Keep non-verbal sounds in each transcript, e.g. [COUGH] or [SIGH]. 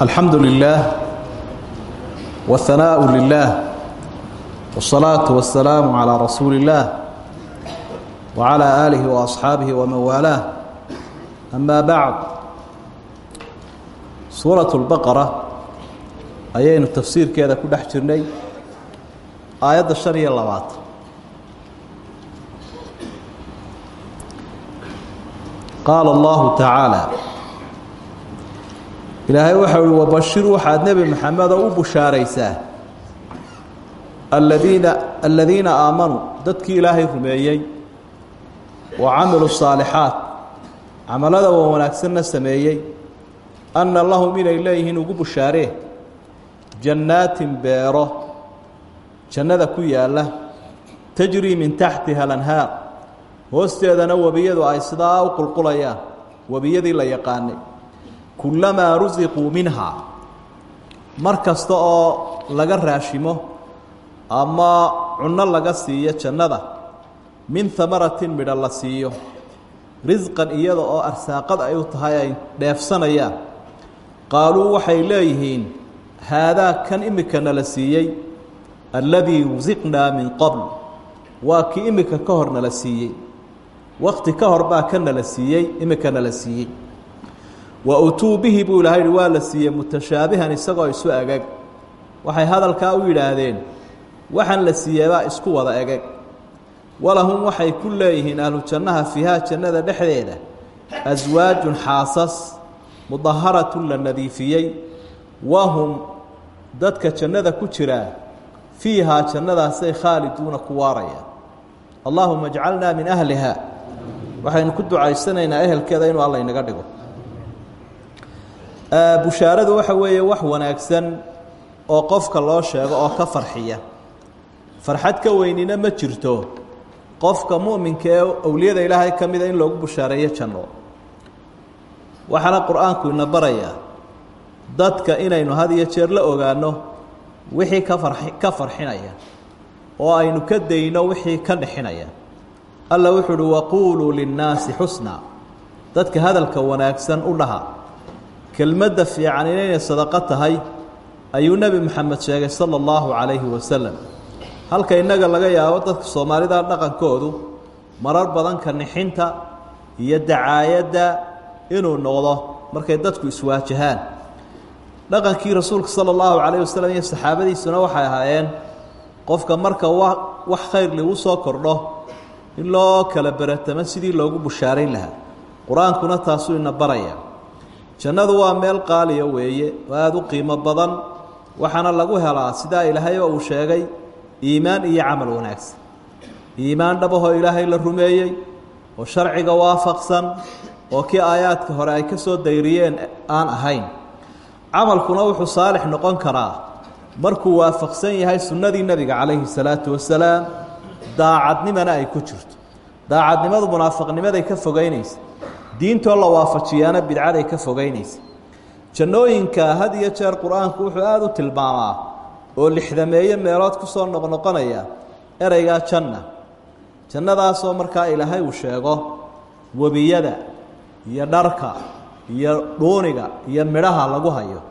الحمد لله والثناء لله والصلاة والسلام على رسول الله وعلى آله وأصحابه ومن والاه أما بعد سورة البقرة ayaynu tafsiirkeeda ku dhex jirnay aayadda شhan iyo labaatan qaala الlahu taعaalى ilaahay waxau uhi wabashir waxaad nebi maxamedo u bushaaraysaa. Aladiina aladiina aamanuu dadkii ilaahay rumeeyey wa camiluu saalixaat camalada wa wanaagsanna sameeyey anna lahum inay leeyihiin ugu bushaaree jannaatin beero jannada ku yaalla tajrii min taxtiha alanhaar hoosteedana webiyadu ay sidaa u qulqulayaan webiyadii la yaqaanay kulamaa rusiquu minhaa mar kasta oo laga raashimo ama cunno laga siiyo jannada min hamaratin midho la siiyo. Risqan iyada oo arsaaqad ay u tahay ay dheefsanayaan. Qaaluu waxay leeyihiin haadaa kan imikana la siiyey alladii rusiqnaa min qabl. Waa kii imika ka hor nala siiyey. Wakti ka hor baa ka nala siiyey imika nala siiyey wa utuu bihi buu ilahay hi waa la siiyey mutashaabihan isagoo isu egeg waxay hadalkaa u yidhaahdeen waxaan la siiyeebaa isku wada egeg walahum waxay ku leeyihiin ahlu jannaha fiihaa jannada dhexdeeda aswaajun xaasas mudaharatun la nadiifiyey. Wahum dadka jannada ku jiraa fiihaa jannadaasay khaaliduuna ku waarayaan. Allaahuma ajcalnaa min ahliha waxaynu ku ducaysanaynaa ehelkeeda inuu alla inaga dhigo bushaaradu waxa weeye wax wanaagsan oo qofka loo sheego oo ka farxiya. Farxad ka weynina ma jirto. Qofka mu'minka ee owliyada ilaahay ka mida in loogu bushaareeyo janno. Waxaana qur'aanku ina barayaa dadka inaynu had iyo jeer la ogaano wixii ka far ka farxinaya oo aynu ka dayno wixii ka dhexinaya. Alla wuxuu uhi waquuluu linnaasi xusnaa. Dadka hadalka wanaagsan u dhaha kelmadda fiican inaynay sadaqo tahay ayuu nebi moxamed sheegay sala allahu calayhi wasalam halka innaga laga yaabo dadka soomaalida dhaqankoodu marar badan ka nixinta iyo dacaayadda inuu noqdo markay dadku iswaajahaan. Dhaqankii rasuulka sala allahu calayh wasalam iyo saxaabadiisuna waxay ahaayeen qofka marka wa wax khayr ligu soo kordho in loo kala beratamo sidii loogu bushaarayn lahaa. Qur'aankuna taasuu ina baraya jannadu waa meel qaaliya weeye oo aada u qiimo badan waxaana lagu helaa sidaa ilaahayba uu sheegay iimaan iyo camal wanaagsan. Iimaan dhabahoo ilaahay la rumeeyey oo sharciga waafaqsan oo kii aayaadka hore ay ka soo dayriyeen aan ahayn. Camalkuna wuxuu saalix noqon karaa markuu waafaqsan yahay sunnadii nebiga calayhi salaatu wasalaam daacadnimana ay ku jirto. Daacadnimadu munaafaqnimaday ka fogeynaysa diintoo la waafajiyaana bidcaday ka fogeynaysa jannooyinka had iyo jeer qur'aanku wuxuu aada u tilmaamaa oo lixdameeye meelood ku soo noqnoqonaya ereygaa janna. Jannadaasoo markaa ilaahay uu sheego webiyada iyo dharka iyo dhuuniga iyo midhaha lagu hayo.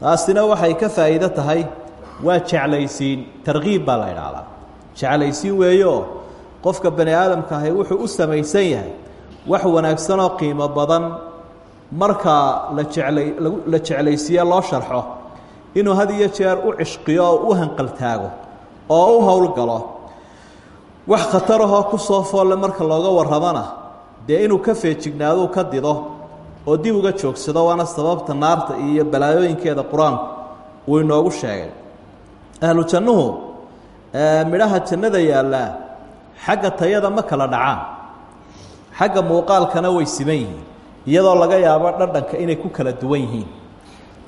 Taasina waxay ka faa'iido tahay waa jeclaysiin tarkiib baa la idhaahdaa jeclaysiin weeyeoo qofka bani aadamka ahi wuxuu u samaysan yahay wax wanaagsanoo qiimo badan markaa la jeclay la jeclaysiiye loo sharxo inuu had iyo jeer u cishqiyo oo u hanqaltaago oo u howlgalo. Wax khatarahoo ku soo foolle marka looga warramona dee inuu ka feejignaadou ka dido oo dib uga joogsado waana sababta naarta iyo balaayooyinkeeda qur'aanku uu inoogu sheegay. Ahlu jannuhu midhaha jannada yaallaa xagga tayada ma kala dhacaan xagga muuqaalkana way siman yihiin iyadoo laga yaabo dhadhanka inay ku kala duwan yihiin.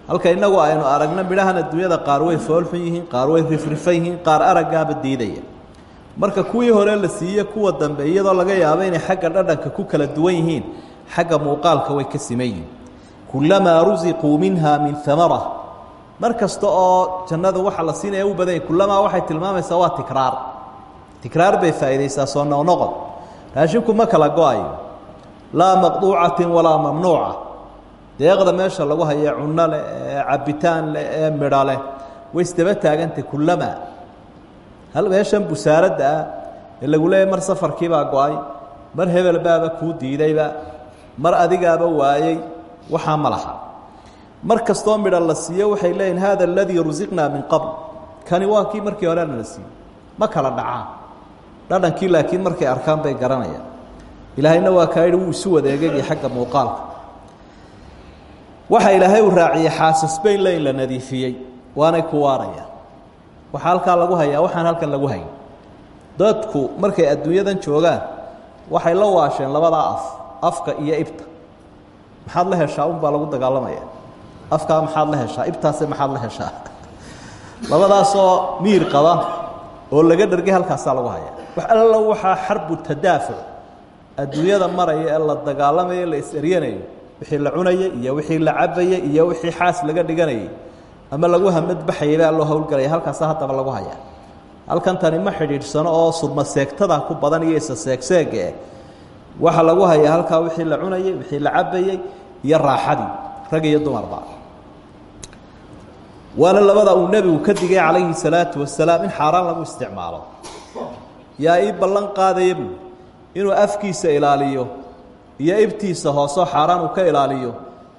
Halka innagu aynu aragno midhahan adduunyada qaar way foolxun yihiin qaar way rifrifan yihiin qaar araggaaba diidaya. Marka kuwii hore la siiye kuwa dambe iyadoo laga yaabo inay xagga dhadhanka ku kala duwan yihiin xagga muuqaalka way ka siman yihiin. Kulamaa rusiquu minha min amara mar oo jannadu waxa la siinaya u badanya kulamaa waxay tilmaamaysaa waa tikraar. Tikraar bay faa'iidaysaa soo noqnoqod raashinku ma kala go'ayo. Laa maqduucatin walaa mamnuuca. Deeqda meesha lagu haye cunno leh ee cabitaan leh ee midho leh. Way isdaba taagantay kulamaa hal meeshan busaaradda ah ee lagu leeyahy mar safarkiibaa go'ay mar hebel baaba kuu diidayba mar adigaaba waayey waxaa ma laha. Mar kastoo midho la siiyo waxay leeyihiin hada aladii rusiqnaa min qabl. Kani waa kii markii horena la siiyey ma kala dhacaan dhadhankii laakiin markay arkaan bay garanayaan. Ilaahayna waa kaa yidhi isu wadeegayay xagga muuqaalka. Waxa ilaahay uu raaciyey xaasasbayn le in la nadiifiyey waanay ku waarayaan. Waxaa halkaa lagu hayaa waxaan halkan lagu hayn. Dadku markay adduunyadan joogaan waxay la waasheen labadaa af afka iyo ibta. Maxaad la heshaa? Unbaa lagu dagaalamaya. Afkaa maxaad la heshaa? Ibtaase maxaad la heshaa? [LAUGHS] Labadaasoo miir qaba oo laga dhargay halkaasaa lagu hayaa wax alla waxaa xarbu tadaafuc. Adduunyada maraya ee la dagaalamayo la is-eryanayo wixii la cunayay iyo wixii la cabayey iyo wixii xaas laga dhiganayay ama lagu hamadbaxayay baa loo howlgalaya halkaasa haddaba lagu hayaa. Halkan tani ma xidhiidhsano oo surma seegtada ku badan iyo isa seegseege waxaa lagu hayaa halkaa wixii la cunayey wixii la cabayey iyo raaxadii rag iyo dumarba waana labada uu nebigu ka digay calayhi salaatu wasalaam in xaaraan lagu isticmaalo yaa ii ballan qaadaya inuu afkiisa ilaaliyo iyo ibtiisa hoosoo xaaraan uu ka ilaaliyo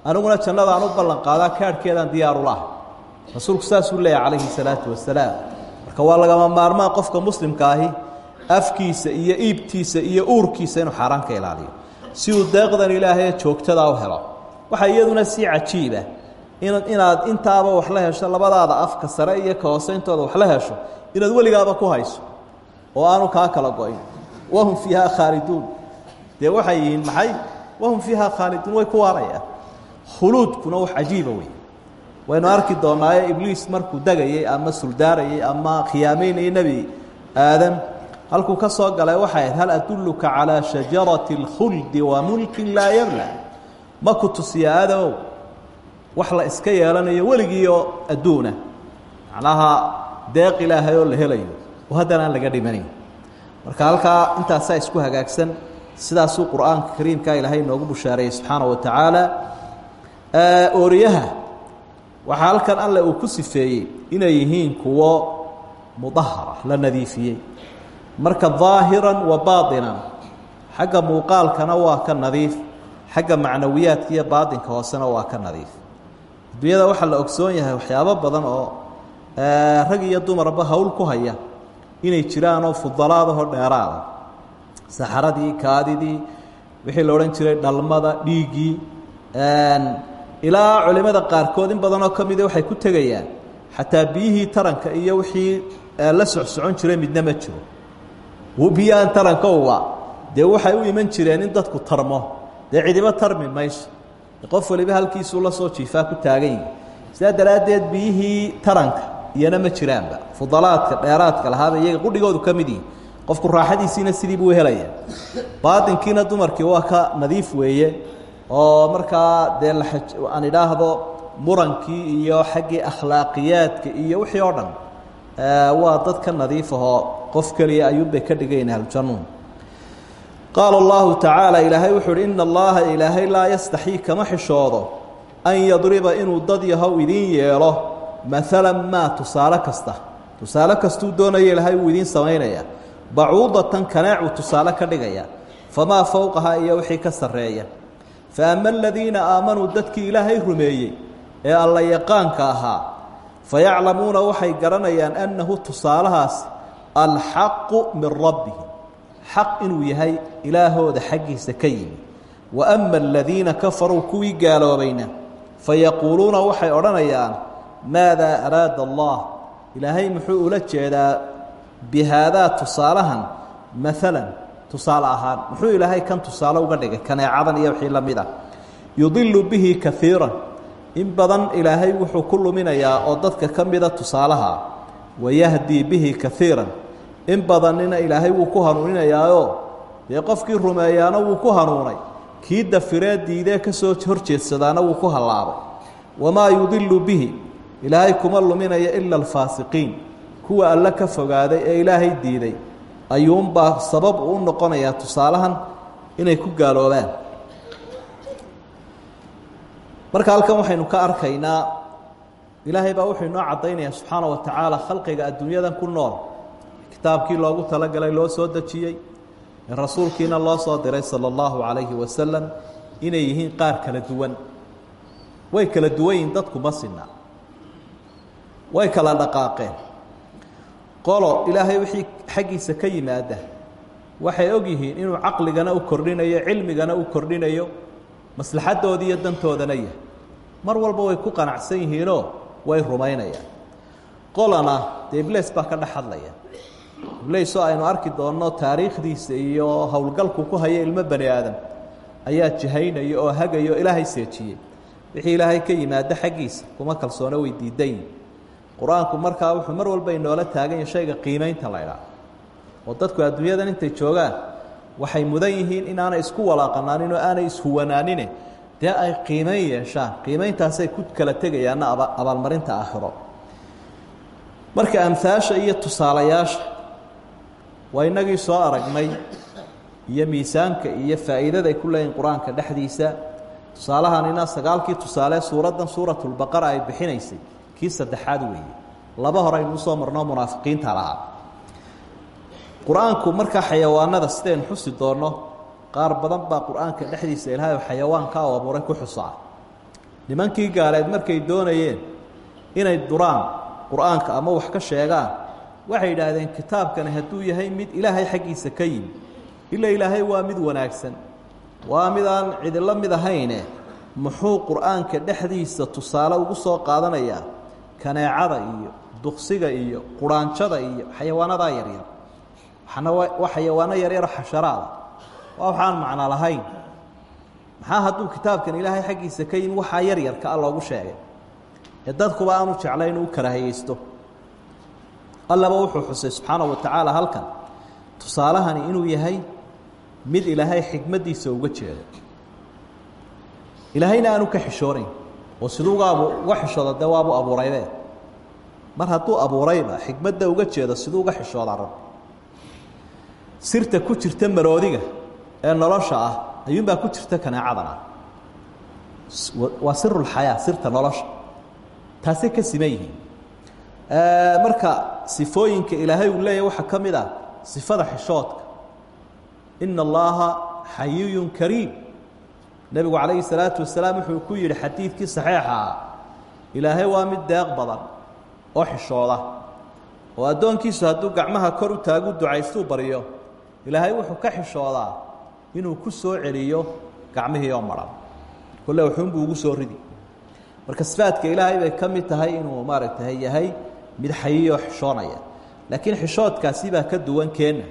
aniguna jannada aan u ballan qaadaa kaadhkeedaan diyaarulaah rasuulku saasuu leeyahy calayhi salaatu wasalaam marka waa lagama maarmaan qofka muslimka ahi afkiisa iyo iibtiisa iyo uurkiisa inuu xaaraan ka ilaaliyo. Si uu deeqdan ilaahay joogtadaa u helo. Waxaa iyaduna sii cajiiba in inaad intaaba wax la hesho labadaada afka sare iyo ka hoose intooda wax la hesho inaad weligaaba ku hayso oo aanu kaa kala go-in. Wahum fiiha khaaliduun dee waxay yihiin maxay? Wahum fiiha khaaliduun way ku waarayaan khuluudkuna wax cajiiba wey waynu arki doonaaye ibliis markuu degayey ama suldaarayey ama khiyaameynayey nebi aadam halkuu ka soo galay waxay ahayd hal adulluka calaa shajarati اlkhuldi wa mulkin laa yabla ma ku tusiya aadamow wax la iska yeelanayo weligiioo adduuna. Macnaha deeq ilaahay oo la helayo oo haddana aan laga dhimanayn. Marka halkaa intaasaa isku hagaagsan sidaasuu qur'aanka kariimka ilaahay inoogu bushaareeyey subxaana wa tacaala ooriyaha waxaa halkan alle uu ku sifeeyey inay yihiin kuwo mudahara la nadiifiyey. Marka daahiran wa baatinan xagga muuqaalkana waa ka nadiif xagga macnawiyaadka iyo baatinka hoosena waa ka nadiif. Adduunyada waxaa la ogsoon yahay waxyaabo badan oo rag iyo dumarba howl ku haya inay jiraanoo fudalaadahoo dheeraada. Saxaradii kaadidii wixii la odhan jiray dhalmada dhiiggii ilaa culimada qaarkood in badanoo ka mida waxay ku tegayaan xataa biyihii taranka iyo wixii la socsocon jiray midna ma jiro. Biyahan taranka uba dee waxay u iman jireen in dadku tarmo. Dee cidiba tarmi mayso. Qof waliba halkiisuu la soo jiifaa ku taagan yihi sidaa daraaddeed biyihii taranka iyana ma jiraanba. Fudalaadka dheeraadka lahaaba iyaga qudhigoodu ka mid yihi qofku raaxadiisiina sidii buu helaya. Baatinkiina dumarkii waa ka nadiif weeye oo markaa dee aan idhaahdo murankii iyo xaggii akhlaaqiyaadka iyo wixii oo dhan waa dad ka nadiifahoo qof keliya ayuunbay ka dhigayn ahlujannuun qaala allahu tacaala ilaahay wuxuu uhi ina allaha ilaahay laa yastaxii kama xishoodo an yadriba inuu dad yahow idiin yeelo maalan maa tusaale kasta. Tusaale kastuu doonaya ilaahay wuu idiin samaynaya bacuudatan kaneecuu tusaale ka dhigaya. Famaa fowqaha iyo wixii ka sarreeya. Fa ama aladiina aamanuu dadkii ilaahay rumeeyey ee alla yaqaanka ahaa fayaclamuuna waxay garanayaan annahu tusaalahaas alxaqu min rabbihim. Xaq inuu yahay ilaahooda xaggiisa ka yimi. Wa ama aladiina kafaruu kuwii gaaloobayna fayaquuluuna waxay odhanayaan maadaa araada allah ilaahay muxuu ula jeedaa bihaadaa tusaalahan maalan tusaale ahaan muxuu ilaahay kan tusaale uga dhigay kaneecadan iyo wixii la mid ah yudilu bihi kaiiran in badan ilaahay wuxuu ku luminayaa oo dadka ka mida tusaalaha wayahdii bihi kaiiran in badanina ilaahay wuu ku hanuuninayaaoo dee qofkii rumeeyaana wuu ku hanuunay kii dafiree diidee ka horjeedsadaana wuu ku yudilu bihi ilaahay kuma luminaya ila alfaasiqiin. Kuwa alle ka fogaaday ee ilaahay diiday. Ayuunbaa sabab uu noqonayaa tusaalahan inay ku gaaloobaan. Marka halkan waxaynu ka arkaynaa ilaahay baa wuxuu inoo caddaynayaa subxaana wa tacaala khalqiga adduunyadan ku nool. Kitaabkii loogu talagalay loo soo dejiyey ee rasuulkiina loo soo diray sala allahu calayhi wasalam inay yihiin qaar kala duwan. Way kala duwan yihiin dadku ma sinna way kala dhaqaaqeen. Qolo ilaahay wixii xaggiisa ka yimaada waxay og yihiin inuu caqligana u kordhinayo cilmigana u kordhinayo maslaxaddoodii iyo mar walba way ku qanacsan yihiinoo way rumaynayaan. Qolana dee ibleys baa ka dhex hadlaya. Ibleys aynu arki doonno taariikhdiisa iyo howlgalku ku haya ilmo bani aadam ayaa jihaynaya oo hagaya oo ilaahay seejiyey. Wixii ilaahay ka yimaado xaggiisa kuma kalsoono way diidan yihiin qur'aanku markaa wuxuu mar walba inoola taagan yahay shayga qiimaynta la ydhaah oo dadku adduunyadan intay joogaan waxay mudan yihiin inaanay isku walaaqanaanin oo aanay ishuwanaanine dee ay qiimayn yeeshaan? Qiimayntaasay ku kala tegayaanna aba abaalmarinta aakhiro. Marka amhaasha iyo tusaalayaasha waa inagii soo aragnay iyo miisaanka iyo faa'iidaday ku leeyihiin qur'aanka dhexdiisa. Tusaalahanina sagaalkii tusaale suuraddan suuratulbaqara ay bixinaysay kii saddexaad weeye. Laba hore aynu u soo marnoo munaafiqiinta lahaa. Qur'aanku markaa xayawaanada sidaynu xusi doonno qaar badan baa qur'aanka dhexdiisa ilaahay xayawaanka oo abuuray ku xusaa. Nimankii gaaleed markay doonayeen inay duraan qur'aanka ama wax ka sheegaan waxay yidhaahdeen kitaabkani hadduu yahay mid ilaahay xaggiisa ka yimi ila ilaahay waa mid wanaagsan waa mid aan cidilo mid ahayne muxuu qur'aanka dhexdiisa tusaale ugu soo qaadanayaa kaneecada iyo duksiga iyo quraanjada iyo xayawaanadaa yaryar waa xayawaano yaryaro xasharaada. Waa waxaan macno lahayn. Maxaa hadduu kitaabkan ilaahay xaggiisa ka yimi waxaa yaryarka a loogu sheegay. Ee dadkuba aanu jeclay inuu karaahiyeysto allaba wuxuu xusay subxaana wa tacaala halkan. Tusaalahani inuu yahay mid ilaahay xikmaddiisa uga jeedo. Ilaahayna aanu ka xishoonayn oo siduugaabu uga xishooda dee waabu abuuraybe mar hadduu abuurayba xikmadda uga jeedo siduu uga xishoodaa rab. Sirta ku jirta maroodiga ee nolosha ah ayuunbaa ku jirta kaneecadan ah waa sirulxayaa sirta nolosha. Taasay ka siman yihiin. Marka sifooyinka ilaahay uu leeyahy waxaa ka mid ah sifada xishoodka. Ina allaha xayiyun kariim nebigu calayhi salaatu wasalaam wuxuu ku yidhi xadiidkii saxiixa ah ilaahay waa mid deeq badan oo xishooda oo addoonkiisu hadduu gacmaha kor u taagu ducaystuu baryo ilaahay wuxuu ka xishoodaa inuu ku soo celiyo gacmihii oo maran. Kolle wuxuunbuu ugu soo ridi. Marka sifaadka ilaahay bay ka mid tahay inuu maaragtay yahay mid xayiyoo xishoonaya. Laakiin xishoodkaasi baa ka duwan keenna.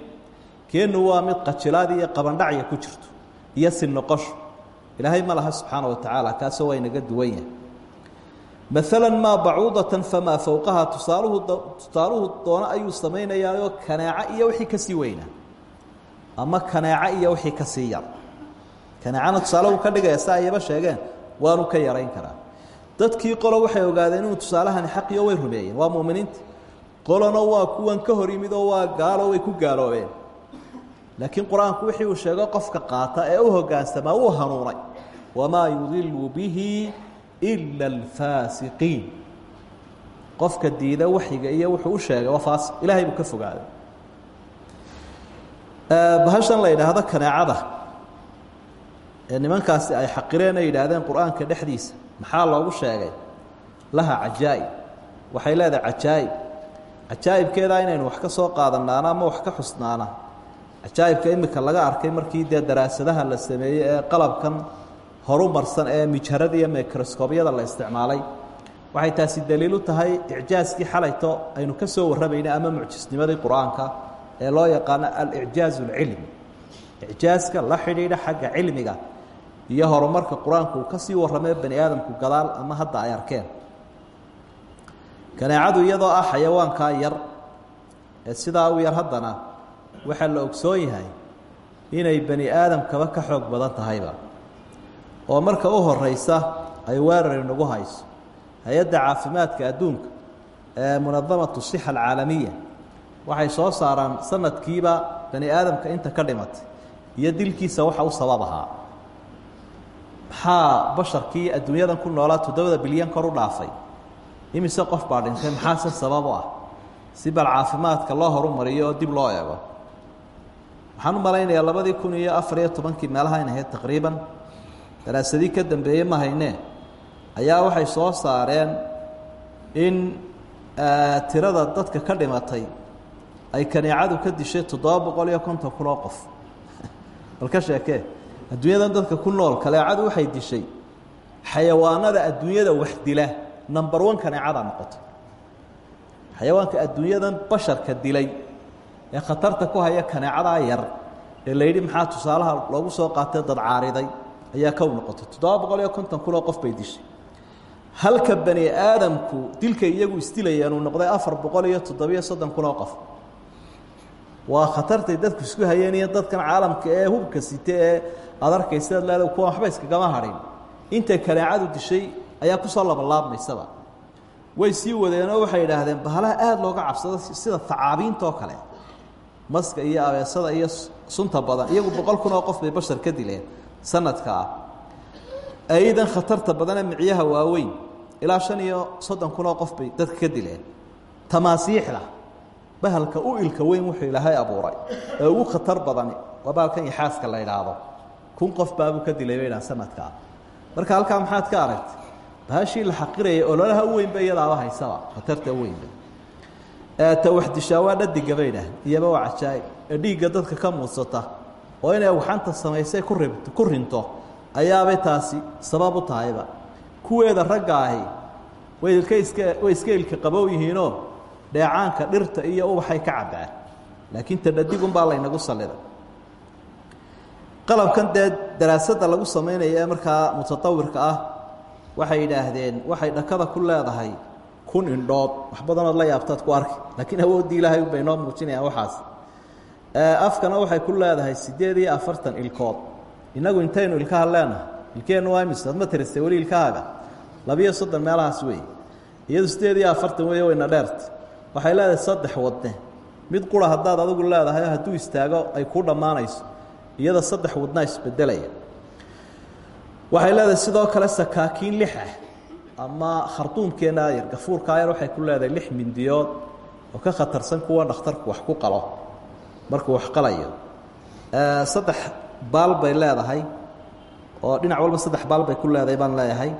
Keennu waa mid qajilaad iyo qabandhacya ku jirto iyo si noqosho ilaahay ma laha subxaana wa tacaala kaasoo waa inaga duwan yahay. Maala maa bacuudatan famaa fowqaha tusaaluhu tusaaluhu doono ayuu samaynayaayoo kanaaco iyo wixii ka sii weynaa ama kaneeco iyo wixii ka sii yar. Kaneecana tusaalahu ka dhigaya ayaba sheegeen waanu ka yarayn karaa. Dadkii qolo waxay ogaadeen inuu tusaalahani xaqiyo way rumeeyeen. Waa muminiinta qolona waa kuwan ka hor yimid oo waa gaalo way ku gaaloobeen laakiin qur'aanku wixii uu sheego qofka qaata ee u hoggaansamaa wuu hanuunay. Wamaa yudilu bihi ila alfaasiqiin. Qofka diida waxyiga iyo wuxuu sheegay waa faasiq ilaahay buu ka fogaaday bahashan la yidhaahdo kaneecada. Ee nimankaasi ay xaqireen ay yidhaahdeen qur'aanka dhexdiisa. Maxaa loogu sheegay? Laha cajaa'ib. Waxay leedahay cajaa'ib. Cajaa'ibkeedaa inaynu wax ka soo qaadanaana ama wax ka xusnaana cajaa'ibka imika laga arkay markii dee daraasadaha la sameeyey ee qalabkan horumarsan ee mijharada iyo microscobyada la isticmaalay. Waxay taasi daliil u tahay icjaaskii xalayto aynu ka soo warramayna ama mucjisnimadii qur'aanka ee loo yaqaano alicjaaz اlcilmi icjaaska la xidhiidha xagga cilmiga iyo horumarka qur'aanku uu ka sii warramay bani aadamku gadaal ama hadda ay arkeen. Kaneecadu iyadoo ah xayawaankaa yar ee sidaa u yar haddana waxaa la ogsoon yahay inay bani aadamkaba ka xoog badan tahayba. Oo marka u horeysa ay weerar inagu hayso. Hay'adda caafimaadka adduunka ee munadamatu sixa alcaalamiya waxay soo saaraan sanadkiiba bani aadamka inta ka dhimatay iyo dilkiisa waxa u sabab ahaa. Maxaa basharkii adduunyadan ku noolaa toddobada bilyan kor u dhaafay? Imise qof baa dhintay? Maxaase sabab u ah? Si bal caafimaadka loo horumariyo oo dib loo eego waxaan u malaynayaa labadii kun iyo afar iyo tobankii meelaha in ahayd taqriiban. Daraasadii ka dambeeyey ma haynee ayaa waxay soo saareen in tirada dadka ka dhimatay ay kaneecadu ka dishay toddoba boqol iyo konton kun oo qof. [LAUGHS] Bal ka sheekee adduunyadan dadka ku nool kaneecadu waxay dishay xayawaanada adduunyada wax dila number one kaneecadaa noqotay xayawaanka adduunyadan basharka dilay ee khatarta ku haya kaneecadaa yar ee la maxaa tusaalaha loogu soo qaatay dad caariday? Ayaa kow noqotay. Toddoba boqol qof bay dishay. Halka bani aadamku dilka iyagu isdilayaan uu noqday afar boqol qof. Waa khatartay dadku isku hayeen iyo dadkan caalamka ee hubka site ee aad arkaysaad leeda kuwa waxba iskagama hadhin intay kaneecadu dishay ayaa ku soo labalaabmaysaba way sii wadeenoo waxay idhaahdeen bahalaha aada looga cabsado sida tacaabiinta kale maska iyo abeesada iyo sunta badan. Iyagu boqol kun oo qof bay bashar ka dileen sanadka. Ah aydan khatarta badanee micyaha waaweyn ilaa shan iyo soddon kun oo qof bay dadka ka dileen. Tamaasiixda bahalka u ilka weyn wuxuu ilaahay abuuray. Ee ugu khatar badani waa bahalkan ixaaska la idhaahdo kun qof baabuu ka dilay bay dhahan sanadkaa marka halkaa maxaad ka aragtay? Bahashii la xaqirayay ololaha u weynba iyadaaba haysaba khatarta weynba ta waxdishaa waa dhadiga bay dhahan iyaba waa cajaa'ib ee dadka ka muudsata oo inay waxanta samaysay ku rinto ayaabay taasi sabab u tahayba. Kuweeda ragga ahi way ilka iska way iska ilka qabow yihiinoo dheecaanka dhirta iyo ubaxay ka cabbaan laakiin ta dhadigunbaa laynagu sallida. Qalabkan dee daraasadda lagu samaynayo ee markaa mutatawirka ah waxay yidhaahdeen waxay dhakada ku leedahay kun indhood wax badanood la yaabtaad ku arki. Laakiin awooddii ilaahay bay noo muujinayaan waxaas. Afkana waxay ku leedahay siddeed iyo afartan ilkood. Innagu intaynu ilkaha leenahay ilkeennu waa imis ad ma tiristay weli ilkahaaga? Labiyo soddon meelahaas wey iyadu siddeed iyo afartan dheerta waxay leedahay saddex wadne mid qura haddaad adigu leedahay hadduu istaago ay kuu dhammaanayso. Iyada saddex wadnaa isbedelaya. Waxay leedahay sidoo kale sakaakiin lix ah ama kharduumkeenna yar gafuurkaa yar waxay ku leedahay lix mindiyood oo ka khatarsan kuwa dhakhtarku wax ku qalo. Markuu wax qalayo. Saddex baal bay leedahay oo dhinac walba saddex baal bay ku leedahay baan leeyahay.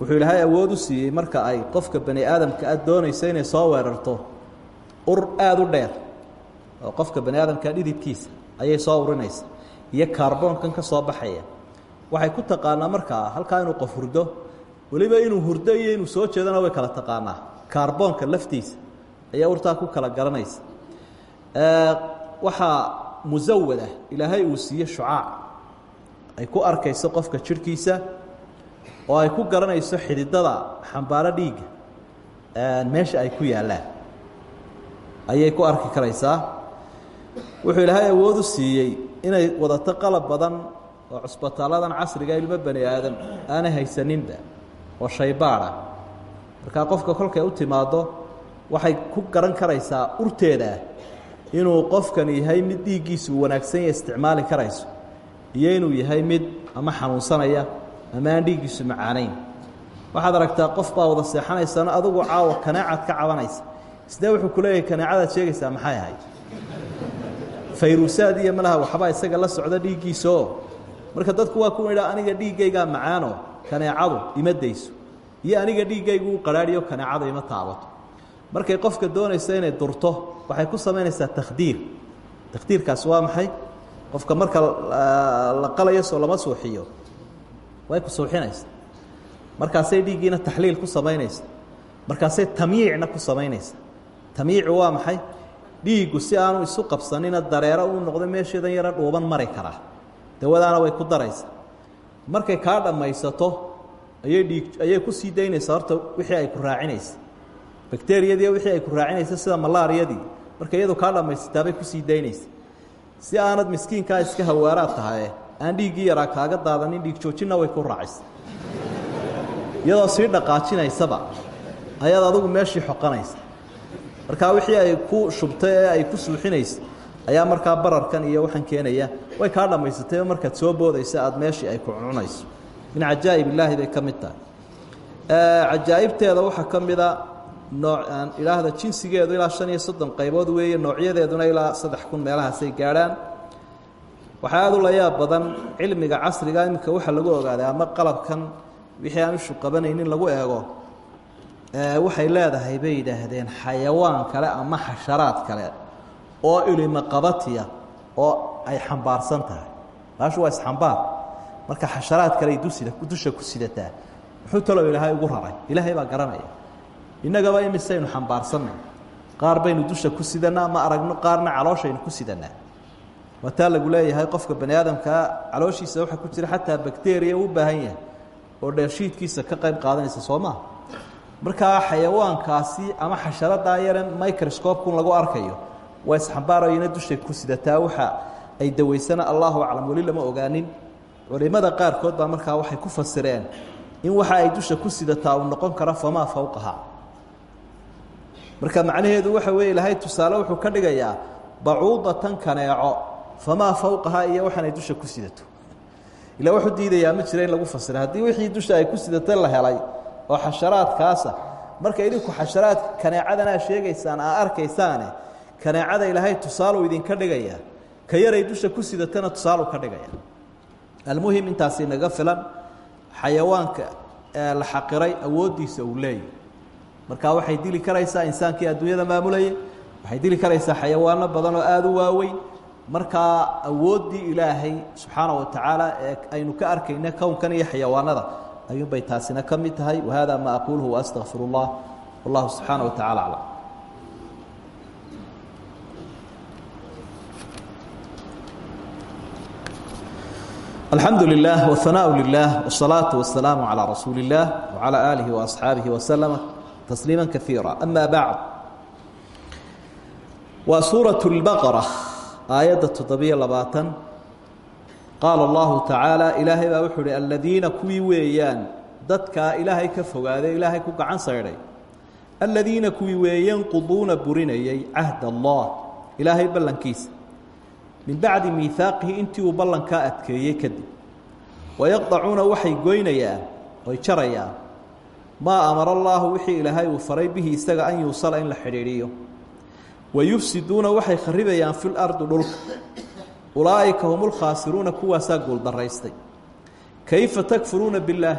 Wuxuu ilaahay awood u siiyey marka ay qofka bani aadamka aad doonayso inay soo weerarto ur aada u dheer oo qofka bani aadamka dhididkiisa ayay soo urinaysa iyo kaarboonkan ka soo baxaya. Waxay ku taqaanaa markaa halkaa inuu qof hurdo weliba inuu hurdo iyo inuu soo jeedona way kala taqaanaa. Kaarboonka laftiisa ayaa urtaa ku kala garanaysa. Waxaa musawada ilaahay uu siiye shucaac. Ay ku arkayso qofka jirhkiisa oo ay ku garanayso xididada xambaaro dhiigga. Meesha ay ku yaallaan. Ayay ku arki karaysaa. Wuxuu ilaahay awood u siiyey inay wadato qalab badan oo cusbitaaladan casriga ilmo bani aadam aanay haysaninba oo shaybaada markaa qofka kolkay u timaaddo waxay ku garan karaysaa urteedaa inuu qofkan yahay mid dhiiggiisu wanaagsan ya isticmaali karayso iyo inuu yahay mid ama xanuunsanaya ama aan dhiiggiisu macaanayn. Waxaad aragtaa qof baa wada seexanaysano adigu caawa kaneecaad ka cabanaysa. Isdee wuxuu ku leeyahay kaneecadaad sheegaysaa? Maxay ahayd? Fayruusaad iyo malaha waxbaa isaga la socda dhiiggiisaoo marka dadku waa ku idhaa aniga dhiiggaygaa macaano kaneecadu ima dayso iyo aniga dhiiggaygu u qaraadhiyo kaneecadu ima taabato. Markay qofka doonayso inay durto waxay ku samaynaysaa takhdiir takhdiirkaasi waa maxay? Qofka marka la qalayo soo lama suuxiyo. Way ku suuxinaysa markaasay dhiiggiina taxliil ku samaynaysa markaasay tamyiicna ku samaynaysa tamyiicu waa maxay? Dhiiggu si aanu isu qabsanina dareero uu noqdo meesheedan yaro dhuuban mari karaa dawadaana way ku daraysaa markay kaa dhammaysato ayay dhiig ayay ku sii daynaysaa horta wixii ay ku raacinaysa. Bakteriyadii wixii ay ku raacinaysa sida malaariyadii marka iyadu kaa dhammaysataabay ku sii daynaysa. Si aanad miskiinkaa iska hawaaraad tahaye aan dhiiggii yaraa kaaga daadanin dhiig joojinna way ku raacaysa. Iyadoo sii dhaqaajinaysaba ayaad adigu meeshii xoqanaysa. Markaa wixii ay ku shubtay ee ay ku suuxinaysa ayaa markaa bararkan iyo waxaan keenaya way kaa dhammaysatay markaad soo boodaysa aada meeshii ay ku cuncunayso min cajaa'ib illaahi bay ka tahay. Cajaa'ibteeda waxaa ka mida nooc aan idhaahda jinsigeedu ilaa shan iyo soddon qaybood weeye noocyadeeduna ilaa saddex kun meelahaasay gaadhaan. Waxaa aada u layaab badan cilmiga casriga iminka waxaa lagu ogaaday ama qalabkan wixii aan ishu qabanaynin lagu eego. Waxay leedahay bay yidhaahdeen xayawaan kale ama xasharaad kale oo ilimo qabatiya oo ay xambaarsan tahay. Baashu waa isxambaar. Marka xasharaad kale dusha ku sidataa muxuu talow ilaahay ugu raray? Ilaahay baa garanaya. Innagaba imisaynu xambaarsanay. Qaar baynu dusha ku sidanaa ma aragno qaarna calooshaynu ku sidanaa. Waa taa lagu leeyahay qofka bani calooshiisa waxaa ku jira xataa bakteriya u baahan yahay oo dheershiidkiisa ka qayb qaadanaysa soo maa xayawaankaasi ama xasharadaa yaren microscopekun lagu arkayo waa isxambaarayona dushay ku sidataa waxa ay dawaysana allahu aclam. Weli lama ogaanin. Culimada qaarkood baa markaa waxay ku fasireen in waxa ay dusha ku sidataa uu noqon karo famaa fowqaha marka macnaheedu waxa weeye ilaahay tusaale wuxuu ka dhigayaa bacuudatan kaneeco famaa fowqaha iyo waxaan ay dusha ku sidato. Ilaa wuxuu diidayaa ma jira in lagu fasira haddii wixii dusha ay ku sidata la helay oo xasharaadkaasa marka idinku xasharaad kaneecadanaa sheegaysaan aa arkaysaane kaneecada ilaahay tusaaluu idinka dhigaya ka yaray dusha ku sidatana tusaaluu ka dhigaya. Almuhim intaasi naga filan xayawaanka la xaqiray awooddiisa uu leeyahy marka waxay dili karaysaa insaankii adduunyada maamulayay waxay dili karaysaa xayawaano badan oo aada u waaweyn. Markaa awooddii ilaahay subxaana wa tacaala aynu ka arkayna kownkan iyo xayawaanada ayuunbay taasina ka tahay. Wahada ma aquluhu waastaqfir اllah wallahu subxaana wa tacala aclam alxamdu lilah whanaaء lilah wالsalaaةu wasalaamu calىa rasuuli اllah wcalى aalihi waasxaabihi waslama tasliima kaiira ama bacd waa suuraة اlbaqara aayadda toddobiyo labaatan qaala allahu tacaala ilaahay baa wuxuu uhi aladiina kuwii weeyaan dadkaa ilaahay ka fogaaday ilaahay ku gacan saydhay aladiina kuwii weeye yanquduuna burinayay cahd allah ilaahay ballankiisa min bacdi miihaaqihi intii uu ballankaa adkeeyey kadib. Wayaqdacuuna waxay goynayaan oy jarayaan maa amara allaahu wixii ilaahay uu faray bihi isaga an yuusala in la xidhiidhiyo. Wayufsiduuna waxay kharibayaan fi lardi dhulka. Ulaa'ika hum lkhaasiruuna kuwaasaa guuldaraystay kayfa takfuruuna billaah?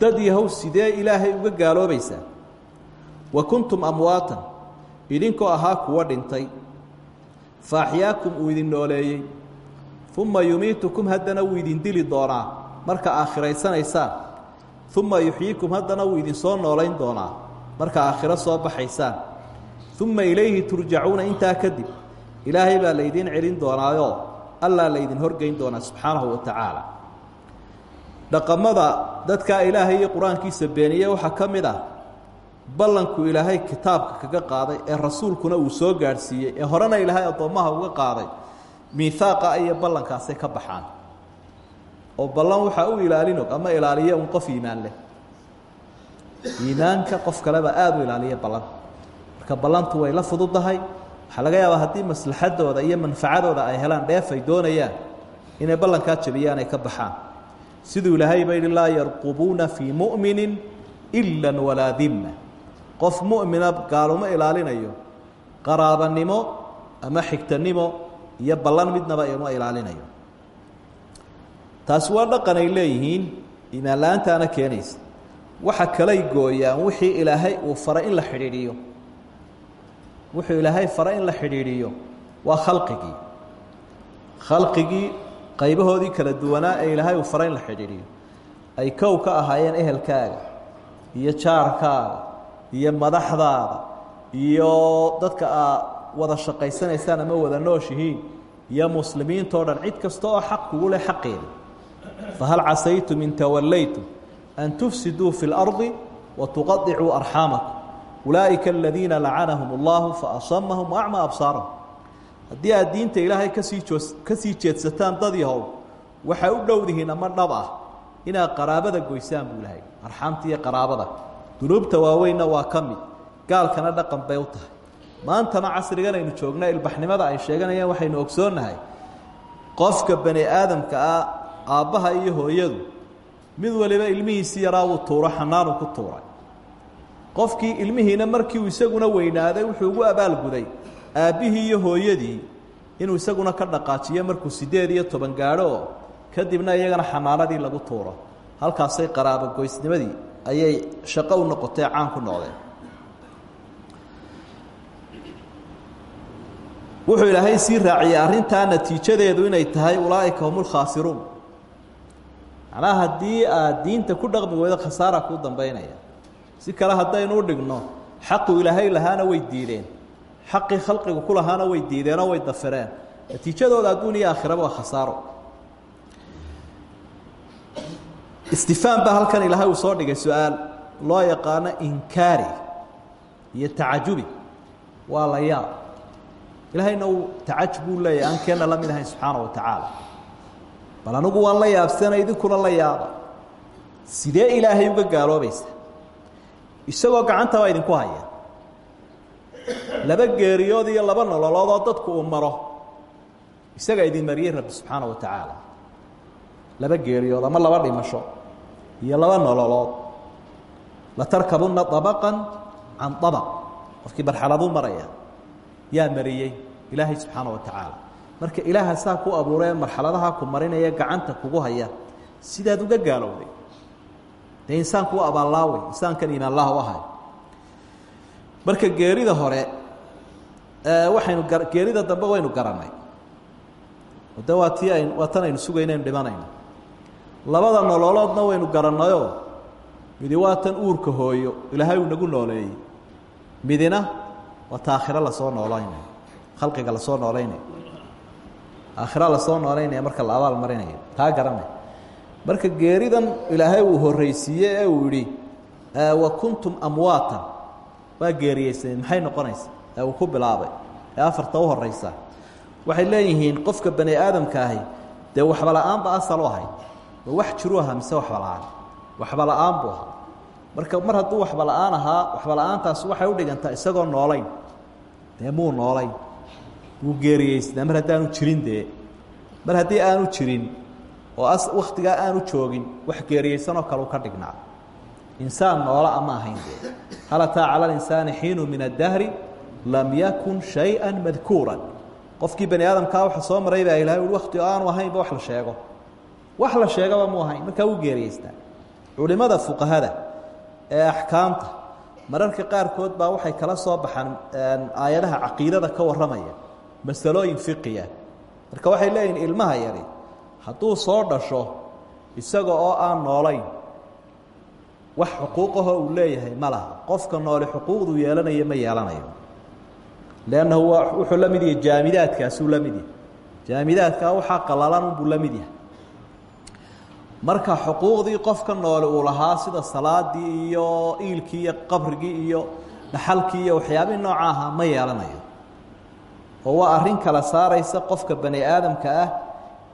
Dad yahow sidee ilaahay uga gaaloobaysaa wa kuntum amwaatan idinkoo ahaa kuwa dhintay fa axyaakum uu idin nooleeyey. Uma yumiitukum haddana wuu idin dili doonaa. Marka aakhiraysanaysaan uma yuxyiikum haddana wuu idin soo noolayn doonaa. Marka aakhiro soo baxaysaan. Uma ilayhi turjacuuna intaa kadib ilaahay baa laydiin celin doonaayoo allaa laydin horgeyn doonaa subxaanahu wa tacaala. Dhaqamada dadkaa ilaahay iyo qur'aankiisa beeniye waxaa ka mid ah ballanku ilaahay kitaabka kaga qaaday ee rasuulkuna uu soo gaadhsiiyey ee horena ilaahay addoommaha uga qaaday miihaaqa iyo ballankaasay ka baxaan. Oo ballan waxaa u ilaalin og ama ilaaliya un qof iimaan leh. Iimaanka qof kaleba aada u ilaaliya ballan. Marka ballantu way la fududahay waxaa laga yaabaa haddii maslaxadooda iyo manfacadooda ay helaan dheef ay doonayaan inay ballankaa jabiyaan ay ka baxaan. Siduu ilaahay ba yidhi laa yarqubuuna fii mu'minin ila walaa dimma qof mu'mina gaaluma ilaalinayo qaraabanimo ama xigtanimo iyo ballan midnaba ima ilaalinayo. Taasi waa dhaqan ay leeyihiin iimaan la'aantaana keenaysa. Waxa kalay gooyaan wixii ilaahay uu faray in la xidhiidhiyo. Wuxuu ilaahay faray in la xidhiidhiyo waa khalqigii. Khalqigii qaybahoodii kala duwanaa ee ilaahay uu faray in la xidhiidhiyo. Ay kow ka ahaayeen ehelkaaga iyo jaarkaaga iyo madaxdaada iyo dadka aa wada shaqaysanaysaan ama wada nooshihiin iyo muslimiintao dhan cid kasta oo xaq kugu leh xaqeeda fahal casaytum in tawallaytum an tufsiduu fi اlardi watuqaicuu arxaamakum. Ulaa'ika aladiina lacanahum اllahu faasamahum waacma absaarahum. Haddii aad diinta ilaahay ka sii joos jeedsataan dad yahow waxay u dhowdihiin ama dhab ah inaad qaraabada goysaan buu lahay arxaamta iyo qaraabada dunuubta waaweynna waa ka mid. Gaalkana dhaqan bay u tahay. Maantana casrigan aynu joogna ilbaxnimada ay sheeganayaan waxaynu ogsoonnahay qofka bani aadamka ah aabbaha iyo hooyadu mid waliba ilmihiisii yaraa uu tuuro xanaanu ku tuuray. Qofkii ilmihiina markii uu isaguna weynaaday wuxuu ugu abaalguday aabbihii iyo hooyadii inuu isaguna ka dhaqaajiyo markuu siddeed iyo toban gaadho oo kadibna iyagana xanaanadii lagu tuuro. Halkaasay qaraabo goysnimadii ayay shaqo u caan ku noqdeen. Wuxuu ilaahay sii raaciyey arrintaa natiijadeedu inay tahay ulaa'ika hum lkhaasiruun macnaha haddii aad diinta ku dhaqmi weydo khasaara kuu dambaynaya. Si kale haddaynu u dhigno xaqu ilaahay lahaana way diideen. Xaqii khalqigu ku lahaana way diideenoo way dafireen natiijadooda adduun iyo aakhiraba waa khasaaro istifaan baa halkan ilaahay uu soo dhigay su'aal loo yaqaano inkaari iyo tacajubi waa la yaab. Ilaahayna uu tacajub uu leeyahay aan keenna la mid ahayn subxaana wa tacaala. Bal anigu waan la yaabsana idinkuna la yaaba. Sidee ilaahay uga gaaloobaysa? Isagoo gacanta baa idinku haya. Laba geeriyood iyo laba nololood oo dadku uu maro isagaa idin mariyey rabbi subxaana wa tacaala laba geeriyood ama laba dhimasho iyo laba nololood. Latarkabunna abaqan can abaq qofkii barxaladuu maraya yaa mariyey ilaahay subxaana wa tacaala. Marka ilaaha saa ku abuuree marxaladaha ku marinaya gacanta kugu haya sidaad uga gaalowday. Dee insaanku u abaanlaawey insaankan iimaanlaha u ahay. Marka geerida hore waxaynu geerida dambe waynu garanay. De waa tii ayn waa tan aynu labada nololoodna waynu garannayoo midi waa tan uurka hooyo ilaahay uu nagu nooleeyey. Midina waa ta aakhiro la soo nooleynayo khalqiga la soo nooleynaya aakhira la soo nooleynaya marka la abaal marinayo taa garanay. Marka geeridan ilaahay uu horreysiiye ee uu yidhi wa kuntum amwaatan. Waa geeriyeysaneen maxay noqonaysa? Ee uu ku bilaabay. Ee afarta u horeysa waxay leeyihiin qofka bani aadamka ahi dee waxba la'aanba asal u ahay ma wax jiruu ahaa mise waxba la'aan waxba la'aan buu ahaa. Marka mar hadduu waxba la'aan ahaa waxba la'aantaas waxay u dhigantaa isagoo noolayn. Dee muu noolayn? Wuu geeriyeysnaa mar haddaanu jirin dee. Mar haddii aanu jirin oo as wakhtigaa aanu joogin wax geeriyeysanoo kale u ka dhignaa. Insaan noola ama ahayn dee. Hal ataa cala linsaani xiinu min addahri lam yakun shay-a madkuuran. Qofkii bani aadamkaa waxa soo maray baa ilahay ui wakti aanu ahaynba wax la sheego wax la sheegaba mu ahayn. Markaa wuu geeriyeystaa culimada fuqahada ee axkaamta mararka qaarkood baa waxay kala soo baxaan aayadaha caqiidada ka warramaya masalooyin fiqiya. Marka waxay leeyihiin ilmaha yari hadduu soo dhasho isaga oo aan noolayn wax xuquuqahoo uu leeyahay ma laha. Qofka nooli xuquuqduu yeelanayo ma yeelanayo. Leannahu wuxuu la mid yahay jaamidaadkaasuu la mid yahay. Jaamidaadkaa waxaa qalalan unbuu la mid yahay marka xuquuqdii qofka noole uu lahaa sida salaadii iyo iilkii iyo qabrigii iyo dhaxalkii iyo waxyaabihii nooca ahaa ma yeelanayo. Oo waa arrin kala saaraysa qofka bani aadamka ah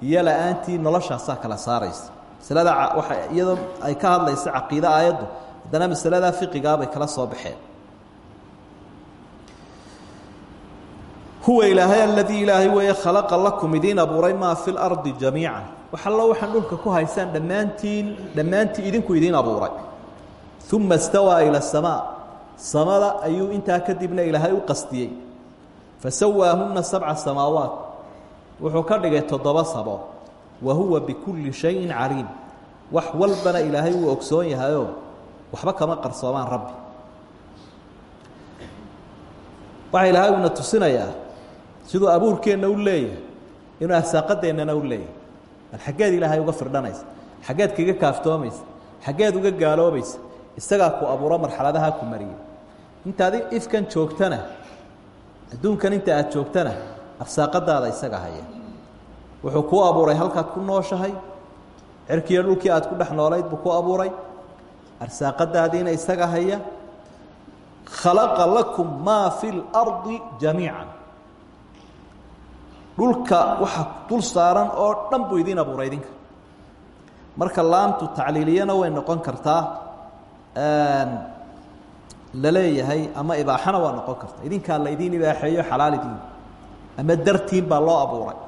iyo la'aantii noloshaasaa kala saaraysa. Masalada waa iyadoo ay ka hadlaysa caqiide aayaddu haddana masaladaa fiqigaabay kala soo baxeen. Huwa ilaahay aladii ilaahay weeye khalaqa lakum idiin abuuray maa fi lardi jamiica wax allo waxaan dhulka ku haysaan dhammaantiin dhammaantii idinku idiin abuuray. Uma istawaa ila asamaa samada ayuu intaa kadibna ilaahay u qastiyey. Fasawaahunna sabca samaawaat. Wuxuu ka dhigay toddoba sabo. Wa huwa bikulli shayin caliim wax walbana ilaahay wuu ogsoon yahayoo waxba kama qarsoomaan rabbi. Waxaa ilaahay uuna tusinayaa siduu abuurkeenna u leeyahay inuu arsaaqadeennana u leeyahay bal xaggeed ilaahay uga firdhanaysa xaggeed kaga kaaftoomaysa xaggeed uga gaaloobaysa isagaa ku abuuro marxaladaha ku mariyey. Intaadi ifkan joogtana adduunkan inta aada joogtana arsaaqadaada isaga haya. Wuxuu kuu abuuray halkaad ku nooshahay. Cirkiiyo dhulkii aad ku dhex noolayd buu ku abuuray. Arsaaqadaadiina isaga haya. Khalaqa lakum maa fi اlardi jamiica dhulka waxa dul saaran oo dhan buu idiin abuuray idinka. Marka laamtu tacliiliyana way noqon kartaa la leeyahay ama ibaaxana waa noqon karta. Idinkaa la idiin ibaaxeeyo xalaal idiin ama dartiin baa loo abuuray.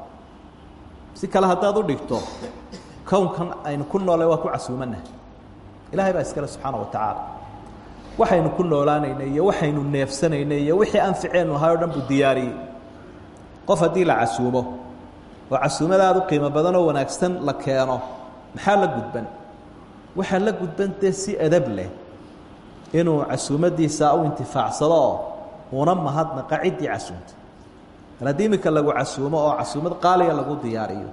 Si kale haddaad u dhigto kownkan aynu ku noolay waa ku casuumanaha ilaahay baa iskale subxaana wa tacaala. Waxaynu ku noolaanaynay iyo waxaynu neefsanaynay iyo wixii anficeennu ahay o dhan buu diyaariyey qof haddii la casuumo oo casuumadaad u qiimo badan oo wanaagsan la keeno maxaa la gudban? Waxaa la gudban si adab leh inuu casuumadiisa u intifaacsado una mahadnaqa ciddii casuumta mar haddii lagu casuumo oo casuumad qaaliga lagu diyaariyo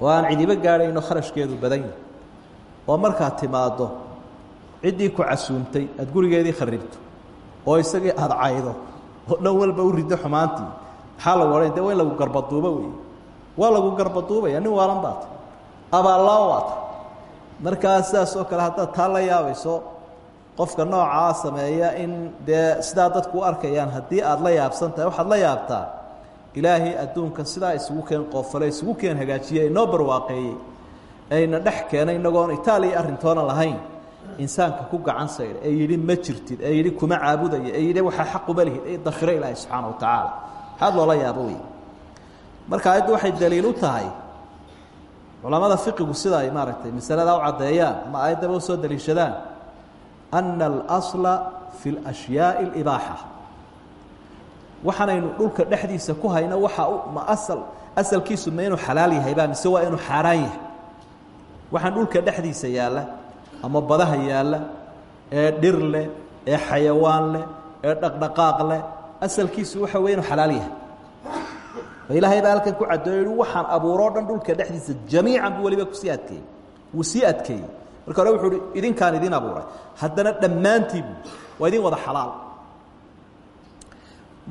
oo aan cidibo gaadhayno kharashkeedu badan oo markaad timaaddo ciddii ku casuumtay aada gurigeedii kharibto oo isagii aada caydo oo dhan walba u riddo xumaantii maxaa lagu odhan de waa in lagu garbaduubo wey waa lagu garbaduubaya nin waalan baata abaallaa waata markaa sidaas oo kale haddaad taa la yaabayso qofka noocaa sameeya in dee sidaa dadku arkayaan haddii aada la yaabsan waxaad la yaabtaa ilaahay adduunka sidaa isugu keen qoofale isugu keen hagaajiye inoo barwaaqeeyey. Ayna dhex keenay inagoon itaaliya arrintoona lahayn. Insaanka ku gacan saydha ee yidhi ma jirtid ee yidhi kuma caabudaya ee yidhi waxaa xaquma lihid ee dafiro ilaahay subxaana wa tacaala maxaad loola yaabo wey marka ayaddu waxay daliil u tahay culamada fiqigu sida ay maaragtay masaladaa u caddeeyaan ama aayaddaba u soo daliishadaan ana alasla fi اlashyaai اlibaaxa waxaanaynu dhulka dhexdiisa ku hayno waxa ma asal asalkiisu ma inuu xalaal yahaybaa mise waa inuu xaaraan yahay. Waxaan dhulka dhexdiisa yaalla ama badaha yaalla ee dhir leh ee xayawaan leh ee dhaqdhaqaaq leh asalkiisu waxa wey inuu xalaal yahay. Oo ilaahay baa halkan ku caddeeyo i waxaan abuuroo dhan dhulka dhexdiisa jamiican buu waliba ku sii adkeeyey. Wuu sii adkeeyey. Marka hore wuxuu uhi idinkaan idin abuuray. Haddana dhammaantiibu waa idin wada xalaal.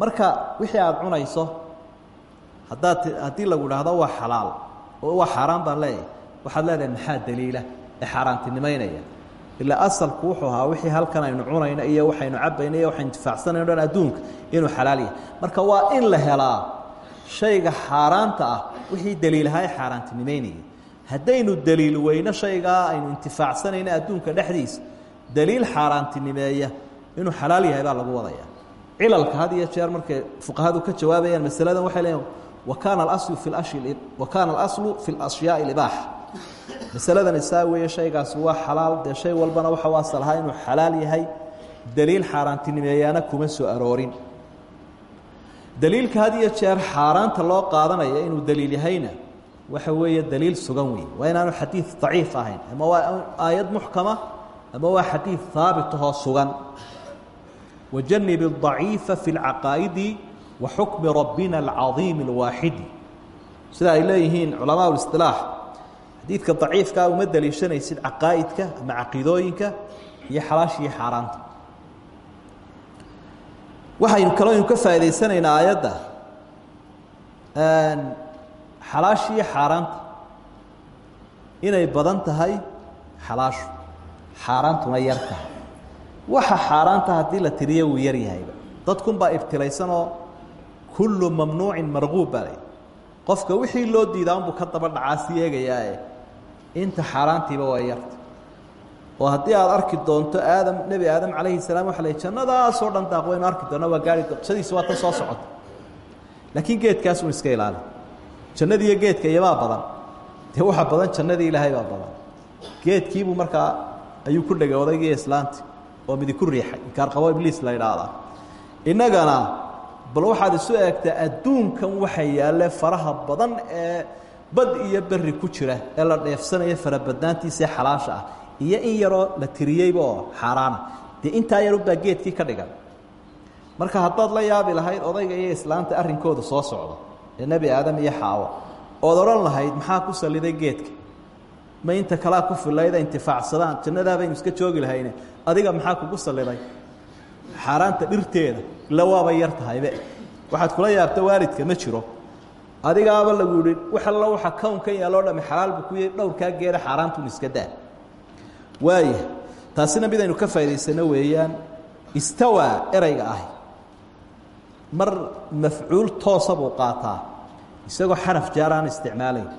Marka wixii aada cunayso haddaad haddii lagu idhaahdo waa xalaal oo waa xaaraan baan leeyahay. Waxaad leedahay maxaa daliila ee xaaraantinimaynaya ilaa asalku wuxuu ahaa wixii halkan aynu cunayno iyo waxaynu cabayno iyo waxaynu intifaacsanayno dhan adduunka inuu xalaal yahay. Marka waa in la helaa shayga xaaraanta ah wixii daliilahaa ee xaaraantinimaynayay haddaynu daliil weyno shaygaa aynu intifaacsanayno adduunka dhexdiisa daliil xaaraantinimeeya inuu xalaal yahay baa lagu wadaya cilalka had iyo jeer markay fuqahadu ka jawaabayaan masaladan waxay leeyiin wa kaana alaslu fi lashi wa kaana masaladani saa weeye shaygaasi waa xalaal dee shay walbana waxa u asal ahaa inuu xalaal yahay daliil xaaraantinimeeyaana kuma soo aroorin daliilka had iyo jeer xaaraanta loo qaadanaya inuu daliil yahayna waxa weeye daliil sugan wey waa inaanu xadiid daciif ahayn ama waa aayad muxkama ama waa xadiid haabitahoo sugan wajanib الضaciifa fi اlcaqaa'idi wa xukmi rabbina alcadiimi اlwaaxidi sida ay leeyihiin culamaa اlisilaax xadiidka daciifkaa uma daliishanaysid caqaa'idka ama caqiidooyinka iyo xalaashiiyo xaaraanta. Waxaynu kalooynu ka faa'idaysanaynaa aayadda xalaashiiyo xaaraanta. Inay badan tahay xalaashu xaaraantuna yar tahay. Waxa xaaraanta haddii la tiriyo wuu yar yahayba dadkunbaa ibtilaysanoo kullu mamnuucin marquub baa lay qofka wixii loo diidaa unbuu ka daba dhacaa si eegayaae inta xaaraantiiba waa yarta. Oo haddii aad arki doonto aadam nebi aadam calayhi salaam waxa la jannadaasoo dhan daaq waynu arki doona waa gaari shadiisi waa tan soo socota. Laakiin geedkaas un iska ilaali. Jannadii iyo geedka iyomaa badan. Dee waxa badan jannadii ilaahay baa badan. Geedkiibuu markaa ayuu ku dhegay odaygii islaanti oo midi ku riixay. Inkaarqabo ibliis la idhaahdaa innagana bal waxaad isu eegtaa adduunkan waxa yaalle faraha badan ee bad iyo berri ku jira ee la dheefsanaya farabadnaantiisaee xalaasha ah. Iyo in yaroo la tiriyeyba oo xaaraana. Dee intaa yarunbaa geedkii ka dhigan. Marka haddaad la yaabi lahayd odayga iyo islaanta arrinkooda soo socdo ee nebi aadam iyo xaawo ood odhan lahayd maxaa ku saliday geedka? Ma inta kalaa ku filayda intifaacsadaan? Jannadaa baynu iska joogi lahayne. Adiga maxaa kugu saliday? Xaaraanta dhirteeda ila waaba yar tahaybe waxaad kula yaabta waalidka ma jiro adigaaba lagu yihi wax allo waxa kownkan yaaloo dhami xalaal buu ku yahay dhowrkaa geeda xaaraantun iska daa waaya taasina midaynu ka faa'idaysano weeyaan istawaa ereyga ahi. Mar mafcuul toosa buu qaataa isagoo xaraf jaar aan isticmaalayn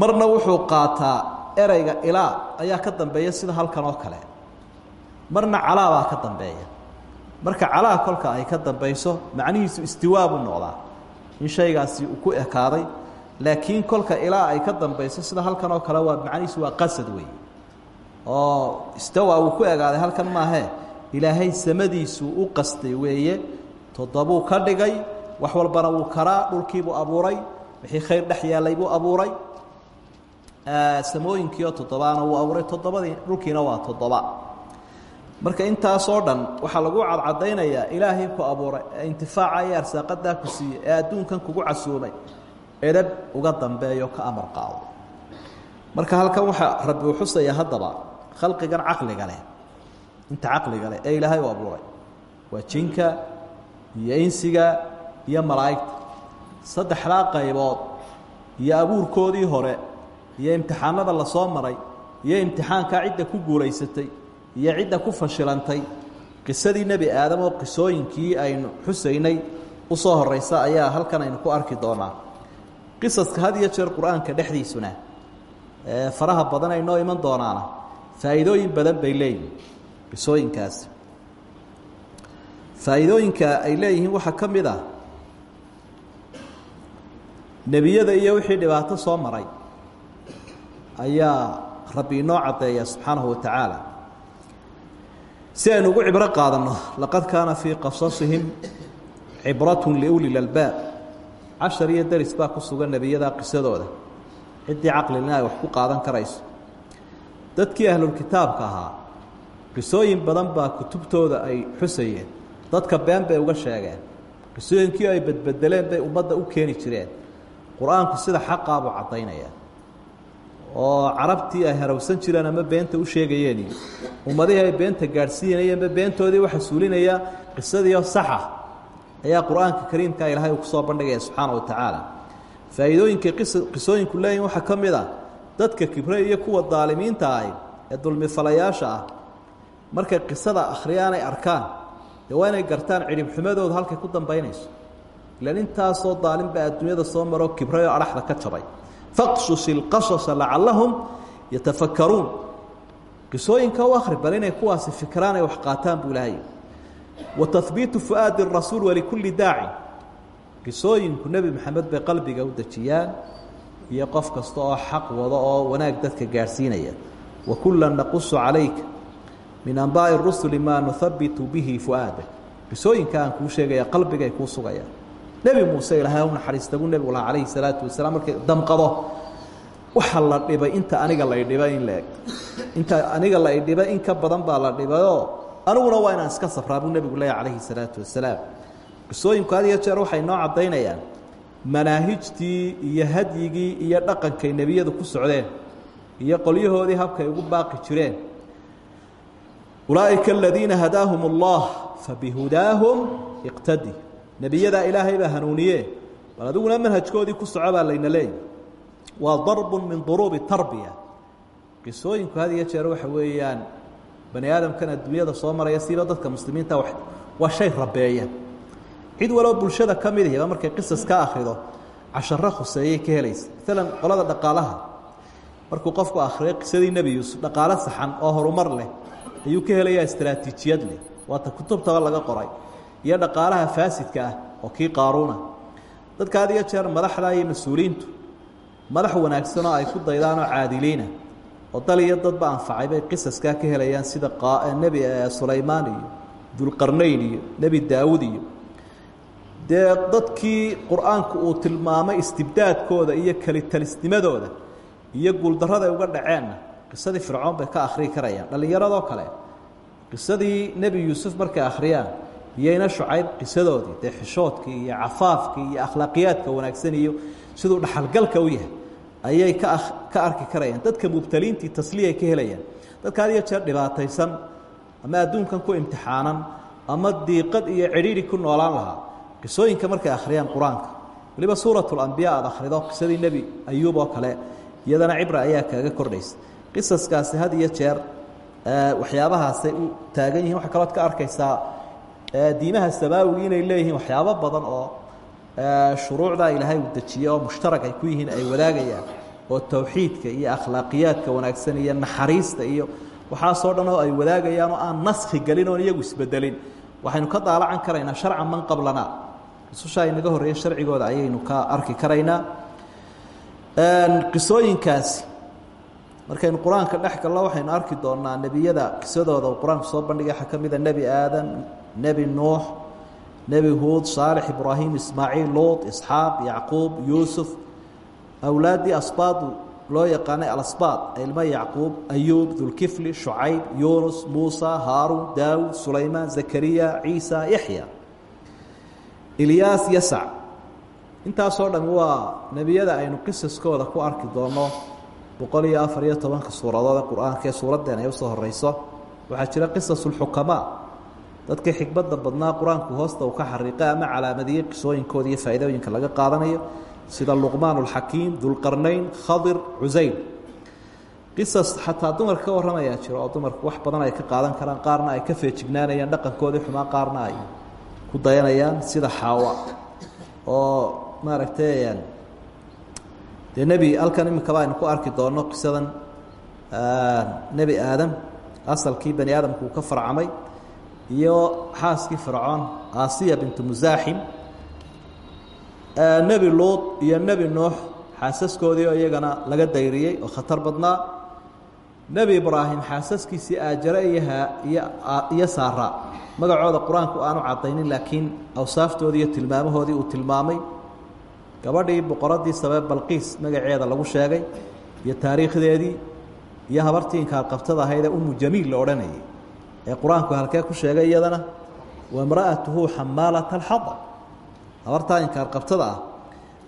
marna wuxuu qaataa ereyga ilaa ayaa ka dambeeya sida halkan oo kale. Marna calaa baa ka dambeeya. Marka calaa kolka ay ka dambayso macnihiisu istiwaa buu noqdaa in shaygaasi ku ekaaday laakiin kolka ilaa ay ka dambayso sida halkan oo kale waa macnihiisu waa qasad weeye. Oo istawa uu ku egaaday halkan maahee ilaahay samadiisuu u qastay weeye toddobuu ka dhigay wax walbana wuu karaa dhulkiibuu abuuray wixii khayr dhex yaallay buu abuuray. Samooyinkiioo toddobaana wuu abuuray toddobadii dhulkiina waa toddoba marka intaasoo dhan waxaa lagu cadcadaynayaa ilaahay ku abuuray ee intifaaca iyo arsaaqadaa ku siiyey ee adduunkan kugu casuumay edhab uga dambeeyo ka amar qaado. Marka halkan waxaa rabbi uu xusaya haddaba khalqigan caqliga leh inta caqliga leh ee ilaahay u abuuray waa jinka iyo insiga iyo malaa'igta. Saddexdaa qaybood iyo abuurkoodii hore iyo imtixaanada la soo maray iyo imtixaankaa cidda ku guulaysatay iyo cidda ku fashilantay. Qisadii nebi aadam oo qisooyinkii aynu xusaynay u soo horeysa ayaa halkan aynu ku arki doonaa. Qisaska had iyo jeer qur'aanka dhexdiisuna faraha badan ay noo iman doonaana faa'iidooyin badan bay leeyihiin qisooyinkaasi faa'iidooyinka ay leeyihiin waxaa ka mid ah nebiyada iyo wixii dhibaato soo maray ayaa rabbi inoo caddeeya subxaanahu wa tacaala si aynu ugu cibro qaadanno laqad kaana fii qasasihim cibratun liuli lalbaab cashar iyo deris baa ku sugan nebiyada qisadooda. Ciddii caqlilina ay wax ku qaadan karayso. Dadkii ahlulkitaabka ahaa qisooyin badan baa kutubtooda ay xusayeen. Dadka been bay uga sheegeen. Qisooyinkii ay bedbedeleen bay ummadda u keeni jireen. Qur'aanku sida xaqaabuu caddaynaya oo carabtii ay harawsan jireen ama beenta u sheegayeen. Iyo ummadihii ay beenta gaadhsiinayeenba beentoodii waxa suulinaya qisadiio saxa ayaa qur'aanka kariimka ilaahay uu ku soo bandhigaya subxaana wa tacaala. Faa'iidooyinkay qisooyinku leeyihiin waxaa ka mid a dadka kibre iyo kuwa daalimiinta ahi ee dulmifalayaasha ah. Markay qisada akhriyaan ay arkaan dee waa inay gartaan cidhibxumadooda halkay ku dambaynayso. Ilan intaasoo daalim baa adduunyada soo maroo kibrayoo adhaxda ka jabay faqsus ilqasasa lacallahum yatafakkaruun qisooyinka u akhri bal inay kuwaasi fikiraan ay wax qaataan buu ilaahay wa tahbiitu fu'aadi rasuul walikulli daacin qisooyinku nebi maxamed bay qalbiga u dejiyaan iyo qof kasta oo wado oo wanaag dadka gaadhsiinaya wa kullan naqusu calayka min ambaa'i rusuli maa nuhabitu bihi fu'aadak qisooyinka aan kuu sheegaya qalbigay kuu sugayaan nebi muuse ilaahay u naxariista buu nebigu lahaa calayhi salaatu wasalaam markay damqado. Waxa la dhibay inta aniga la idhibay in laeg inta aniga la idhibay in ka badan baa la dhibayoo aniguna waa inaan iska safraa buu nebigu leeyahy calayhi salaatu wasalaam. Qisooyinku had iyo jeer waxay noo caddaynayaan. Manaahijtii iyo hadyigii iyo dhaqankay nebiyadu ku socdeen iyo qolyahoodii habkay ugu baaqi jireen. Ulaa'ika aladiina hadaahum allah fabihudaahum iqtadi nebiyadaa ilaahay baa hanuuniye. Bal adiguna manhajkoodii ku soco layna leeyahy waa darbu min duruubi tarbiya. Qisooyinku had jeer waxa weeyaan bani aadamkan adduunyada soo maraya siiba dadka muslimiinta waa shay rabeeya cid waloo bulshada ka mid markay qisas ka akhrido casharo khuseeyay ka helaysa. Maalan qolada dhaqaalaha. Markuu qofku akhriyo qisadii nebi yuusuf dhaqaalo saxan oo horumar leh ayuu ka helayaa istaraatiijiyad leh. Waata kutubtaba laga qoray iyo dhaqaalaha faasidka ah oo kii qaaruuna. Dadka had iyo jeer madaxda iyo mas'uuliyiintu madax wanaagsanoo ay ku daydaanoo caadiliina oo dal iyo dadba anfacay bay qisaskaa ka helayaan sida nebi sulaymaan iyo dulqarnayn iyo nebi daawud iyo. Dadkii qur'aanku uu tilmaamay istibdaadkooda iyo kelitalisnimadooda iyo guuldarrada ay uga dhaceenna qisadii fircoon bay ka akhriyi karayaan dhallinyaradoo kale. Qisadii nebi yuusuf markay akhriyaan iyayna shucayb qisadoodii dee xishoodkii iyo cafaafkii iyo akhlaaqiyaadka wanaagsan iyo siduu dhaxalgalka u yahay ayay ka arki karayaan. Dadka mubtaliintii tasliyay ka helayaan. Dadka had iyo jeer dhibaataysan ama adduunkan ku imtixaanan ama diiqad iyo cidhiidhi ku noolaan lahaa qisooyinka markay akhriyaan qur'aanka. Weliba suuratulambiya aada akhrido qisadii nebi ayuub oo kale iyadana cibra ayaa kaaga kordhaysa. Qisaskaasi had iyo jeer waxyaabahaasay u taagan yihiin waxaa kalood ka arkaysaa diimaha samaawiga inay leeyihiin waxyaabo badan oo shuruucdaa ilaahay uu dejiye oo mushtarak ay ku yihiin ay wadaagayaan oo towxiidka iyo akhlaaqiyaadka wanaagsan iyo naxariista iyo waxaasoo dhan oo ay wadaagayaan oo aan naskhi gelin oon iyagu isbedelin. Waxaynu ka daalacan karaynaa sharcan man qablana. Rususha inaga horreeya sharcigooda ayaynu ka arki karaynaa qisooyinkaasi markaynu qur'aanka dhex galno waxaynu arki doonaa nebiyada qisadooda uu qur'aanku soo bandhigay waxaa ka mida nebi aadam nebi nuux nebi huud saalix ibraahim ismaaciil luut isxaaq yacquub yuusuf awlaaddii asbaadu loo yaqaanay alasbaad ilmo yacquub ayuub dulkifli shucayb yuunus muusa haaruun daawud sulaymaan zakariya ciisa yaxya. Ilyaas yasac. Intaasoo dhami waa nebiyada aynu qisaskooda ku arki doonno boqol iyo afar iyo tobanka ay u soo horeyso waxaa jira qisasulxukamaa dadkii xikmadda badnaa qur'aanku hoosta uu ka xariiqay ama calaamadiyey qisooyinkooda iyo faa'iidooyinka laga qaadanayo sida luqmaan ulxakiim dulqarnayn khadir cusayl qisas xataa dumarka ka warramayaa jiro oo dumarku wax badan ay ka qaadan karaan qaarna ay ka feejignaanayaan dhaqankoodii xumaa qaarna ay ku dayanayaan sida xaawa. Oo maaragtay dee nebi halkan iminkaba aynu ku arki doonno qisadan nebi aadam. Asalkii bani aadamku uu ka farcamay iyo xaaskii fircoon aasiya bintu musaaxim nebi luud iyo nebi nuux xaasaskoodii oo iyagana laga dayriyey oo khatar badnaa. Nebi ibraahim xaasaskiisii aajare iyo iyo iyo saara. Magacooda qur'aanku aanu caddaynin laakiin awsaaftoodii iyo tilmaamahoodii uu tilmaamay. Gabadhii boqoradii sabee balqiis magaceeda lagu sheegay iyo taariikhdeedii iyo habartii inkaarqabtada ahayd ee umu jamiil la odhanayay ee qur'aanku halkee ku sheegay iyadana wa imra'atuhu xamaalata alxadab habartaa inkaarqabtada ah.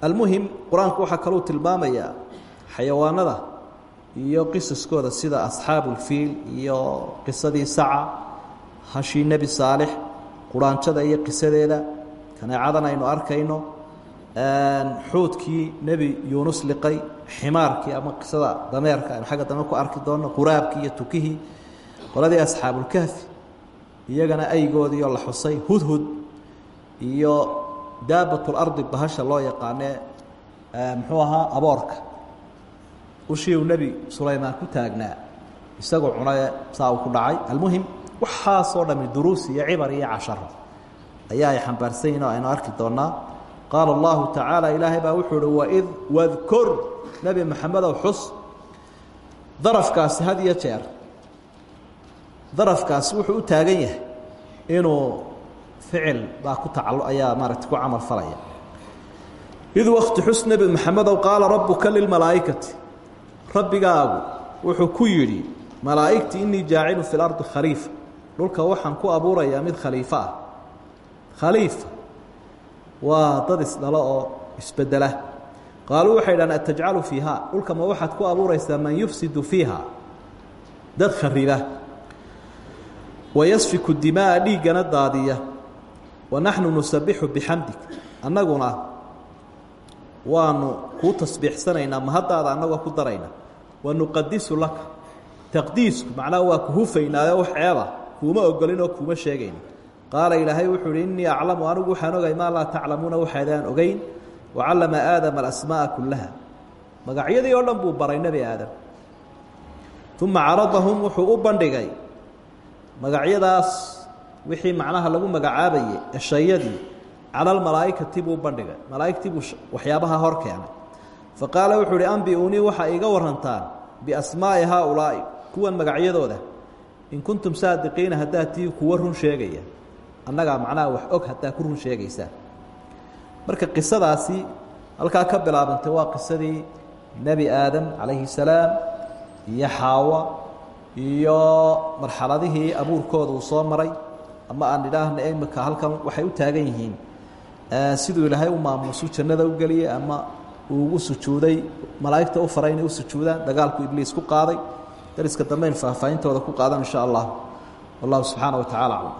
Almuhim qur'aanku waxaa kaluu tilmaamayaa xayawaanada iyo qisaskooda sida asxaabulfiil iyo qisadii saca hashii nebi saalix quraanjada iyo qisadeeda. Kaneecadan aynu arkayno xuudkii nebi yuunus liqay ximaarkii ama qisada dameerka aynu xagga dambe ku arki doonno quraabkii iyo tukihii qoladii asxaabulkahfi iyagana aygoodiioo la xusay hudhud iyo daabatlardi bahasha loo yaqaanee muxuu ahaa aboorka. Ushii uu nebi sulaymaan ku taagnaa isagoo cunae saa ku dhacay. Almuhim waxaasoo dhami duruus iyo cibar iyo casharo ayaa ay xambaarsan aynu arki doonaa qaala allahu tacaala ilaahay baa wuxuu uhi waid wadkur nebi maxamedow xus. Darafkaasi had darafkaasi wuxuu u taagan yahay inuu ficil baa ku tacalu ayaa maaragta ku camal falaya. Id wakti xus nebi maxamedow qaala rabuka lilmalaa'ikati rabbigaagu wuxuu ku yidhi malaa'igti inii jaacilu fi lardi khaliifa. Dhulka waxaan ku abuurayaa mid khaliifo ah. Khaliifa waa dad oo isbedela qaaluu waxay dhahan atajcalu fiiha dhulka ma waxaad ku abuuraysaa man yufsidu fiiha dad khariba wayasfiku dimaaa dhiiggana daadiya wanaxnu nusabixu bixamdik annaguna waanu kuu tasbiixsanaynaa mahaddaada annagoo ku darayna wanuqadisu laka taqdiisku macnaha waa ku hufaynaayo wax ceeba kuuma ogolin oo kuuma sheegayna qaala ilaahay wuxuu uhi innii aclamu anigu waxaan ogay maa laa taclamuuna waxaydaan ogeyn wacallama aadama alasmaa'a kullaha magacyadii oo dhan buu baray nebi aadam uma caradahum wuxuu u bandhigay magacyadaas wixii macnaha lagu magacaabayey eshayadii cala almalaa'ikati buu bandhigay malaa'igtii buu waxyaabaha hor keenay. Fa qaala wuxuu uhi ambi-unii waxaa iiga warantaan biasmaa'i haaulaa'i kuwan magacyadooda in kuntum saadiqiina haddaad tii kuwa run sheegaya. Annagaa macnaha wax og haddaa ku run sheegaysaa. Marka qisadaasi halkaa ka bilaabantay waa qisadii nebi aadam calayhi salaam iyo xaawa iyo marxaladihii abuurkooda uu soo maray ama aan idhaahna imika halkan waxay u taagan yihiin siduu ilaahay u maamuusu jannada u geliyey ama ugu sujuuday malaa'igta u faray inay u sujuudaan dagaalku ibliis ku qaaday dariska dambeyn faahfaahintooda ku qaadan insha allah. Wallahu subxaana wa tacala aclam.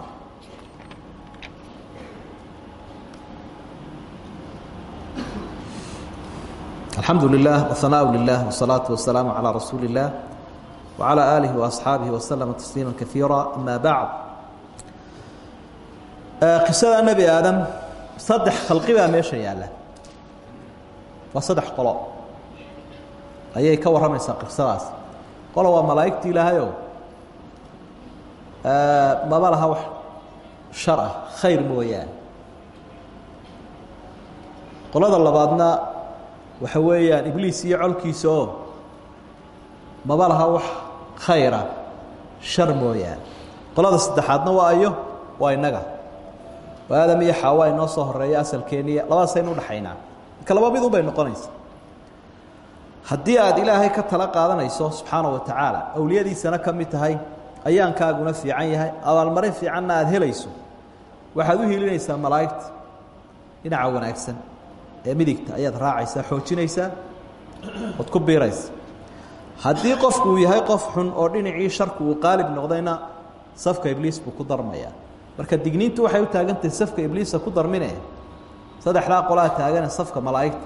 Alxamdu lilah whanaaء lilah wsalaatu wasalaamu calaa rasuuli اllah wcalى aalihi waasxaabihi waslama tasliima kaiira ama bacd qisada nebi aadam saddex khalqi baa meesha yaalla waa saddex qolo ayay ka warramaysaa qisadaas qolo waa malaa'igtii ilaahayo maba laha wax shar ah khayr mooyaane qolada labaadna waxa weeyaan ibliis iyo colkiisa oo maba laha wax khayra shar mooyaane. Qolada saddexaadna waa ayo waa innaga oo aadam iyo xaawa inoo soo horreeya asalkeeniya. Labadaasaynu udhaxaynaa marka laba mid un bay noqonaysa. Haddii aad ilaahay ka tala qaadanayso subxaana wa tacaala awliyadiisana ka mid tahay ayaankaaguna fiican yahay abaalmarin fiicanna aada helayso waxaad u hiilinaysaa malaa'igta dhinaca wanaagsan ee midigta ayaad raacaysaa xoojinaysaa ood ku biiraysa haddii qofku uu yahay qof xun oo dhinacii sharku uu qaalib noqdayna safka ibliis buu ku darmayaa marka digniintu waxay u taagantahay safka ibliisa ku darmine. Saddexdaa qolaa taagane safka malaa'igta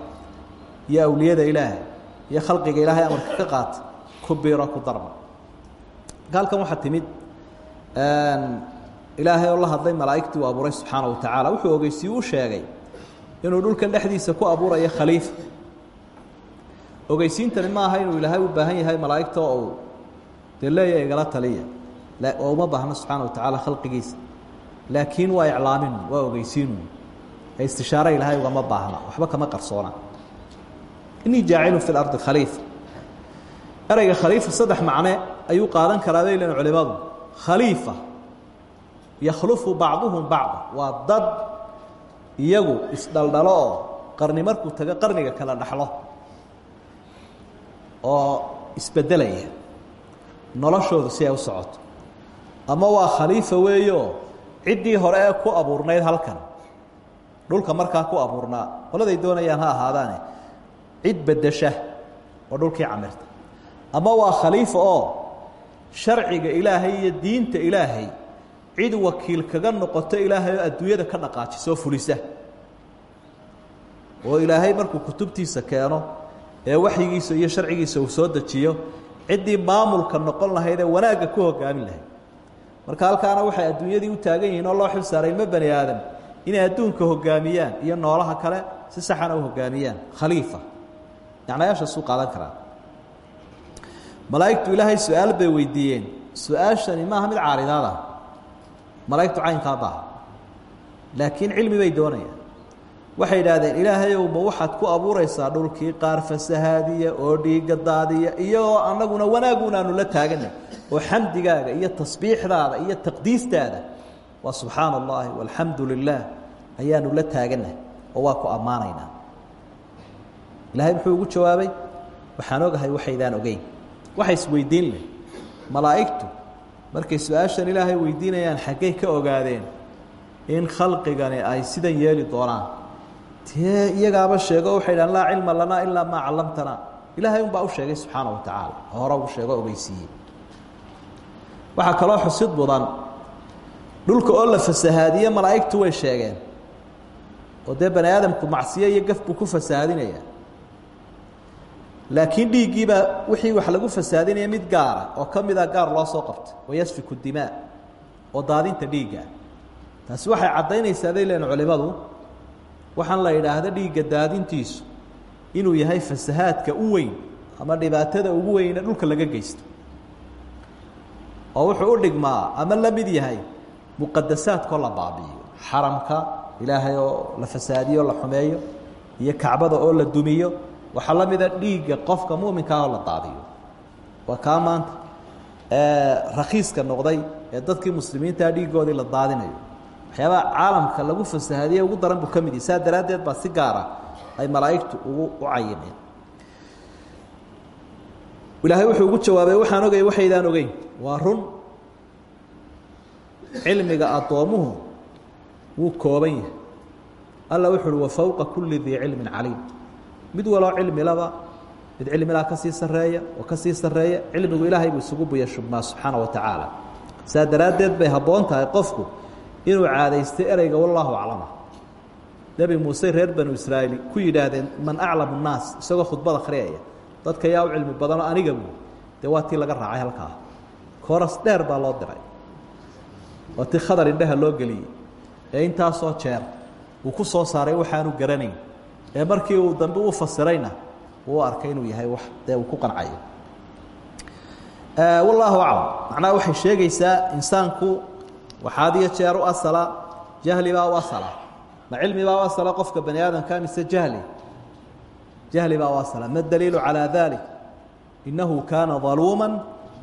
iyo awliyada ilaahay iyo khalqiga ilaahay amarka ka qaata ku biiro ku darma. Marka halkan waxaa timid ilaahay oo la hadlay malaa'igtii uu abuuray subxaana wa tacaala. Wuxuu ogeysiye u sheegay inuu dhulkan dhexdiisa ku abuurayo khaliifa ogeysiintani ma aha inuu ilaahay u baahan yahay malaa'igta oo uu dee leeya igala taliya. Oo uma baahno subxaana wa tacaala khalqigiisa. Laakiin waa iclaamin waa ogeysiinu ee istishaare ilaahay ugama baahna waxba kama qarsoona. Inii jaacilu fi lardi khaliifa ereyga khaliifa saddex macne ayuu qaadan karaa bay lehin culimadu. Khaliifa yakhlufu bacduhum bacda waa dad iyagu isdhaldhalo oo qarni markuu tago qarniga kala dhaxlo oo isbedelaya noloshoodu si ay u socoto. Ama waa khaliifa weeyo ciddii hore ee ku abuurnayd halkan. Dhulka markaa ku abuurnaa qoladay doonayaan ha ahaadaane cid bedesha oo dhulkii camirta. Ama waa khaliifa oo sharciga ilaahay iyo diinta ilaahay cid wakiil kaga noqoto ilaahay oo adduunyada ka dhaqaajisoo fulisa. Oo ilaahay markuu kutubtiisa keeno ee waxyigiisa iyo sharcigiisa uu soo dejiyo ciddii maamulka noqon lahayd ee wanaagga ku hogaamin lahayd. Marka halkaana waxay adduunyadii u taagan yihiin oo loo xil saaray bani aadam inay adduunka hogaamiyaan iyo noolaha kale si saxana u hogaamiyaan khaliifa. Macnayaashaasuu qaadan karaa. Malaa'igtu ilaahay su'aal bay weydiiyeen. Su'aashani maaha mid caaridaad ah malaa'igtu caynkaa baaha laakiin cilmi bay doonayaan waxay idhaahdeen ilaahayow ma waxaad ku abuuraysaa dhulkii qaar fasahaadiya oo dhiiga daadiya iyagoo annaguna wanaagunaanu la taaganay oo xamdigaaga iyo tasbiixdaada iyo taqdiistaada. Waa subxaana allahi walxamdu lilah ayaanu la taaganah oo waa ku ammaanaynaa. Ilaahay muxuu ugu jawaabay? Waxaan ogahay waxaydaan ogeyn. Waxa isweydiin leh. Malaa'igtu markay su'aashan ilaahay weydiinayaan xaggey ka ogaadeen in khalqigani ay sidan yeeli doonaan tee iyagaaba sheego waxay dhahan laa cilma lanaa ilaa maa callamtanaa ilaahay unbaa u sheegay subxaana wa tacaala. Hore u sheego ogeysiiyey waxaa kaloo xusid mudan dhulka oo la fasahaadiye malaa'igtu way sheegeen. Oo dee bani aadamku macsiyo iyo gaf buu ku fasahaadinaya laakiin dhiiggiibaa wixii wax lagu fasaadinaya mid gaara oo ka mida gaar loo soo qabtay wayasfiku dimaa oo daadinta dhiigga. Taasi waxay caddaynaysaa bay leen culimadu waxaan la yidhaahda dhiigga daadintiisu inuu yahay fasahaadka u weyn ama dhibaatada ugu weyne dhulka laga geysto. Oo wuxuu u dhigmaa ama la mid yahay muqadasaadkoo la baabi'iyo. Xaramka ilaahay oo la fasaadiyo la xumeeyo iyo kacbada oo la dumiyo waxaa la mida dhiigga qofka muminkaa oo la daadiyo. Waa kaa maanta rakiiska noqday ee dadkii muslimiintaa dhiiggoodii la daadinayo waxyaabaha caalamka lagu fasahaadiye ugu daran buu ka mid yahi saa daraaddeed baa si gaara ay malaa'igtu ugu u cayimeen ilaahay wuxuu ugu jawaabay waxaan ogay waxaydaan ogeyn. Waa run. Cilmiga addoomuhu wuu kooban yahay. Alla wuxu uhi wa fowqa kulli dii cilmin caliim. Mid waloo cilmilaba mid cilmilaa ka sii sarreeya oo ka sii sarreeya cilmigu ilaahay buu isugu buya shubmaa subxaana wa tacaala. Saa daraaddeed bay habboon tahay qofku inuu caadaystay ereyga wallaahu aclama. Nebi muuse reer banu israa'iil ku yidhaahdeen man aclamu nnaas isagoo khudbad akhriyaya dadka yaa u cilmi badanoo aniga buu dee laga raacay halkaa. Kooras dheer baa loo diray. Waa tii khadar indhaha loo geliyey. Ee intaasoo jeer uu ku soo saaray waxaanu garanayn. Ee markii uu dambe u fasirayna uu arkay inuu yahay wax dee uu ku qancayo. Wallaahu aclam. Macnaha waxay sheegaysaa insaanku waxaad iyo jeer u asala jahli baa u asala. Ma cilmi baa u asala qofka bani aadamka mise jahli? Jahli baa u asala. Ma daliilu calaa dalik innahu kaana daluuman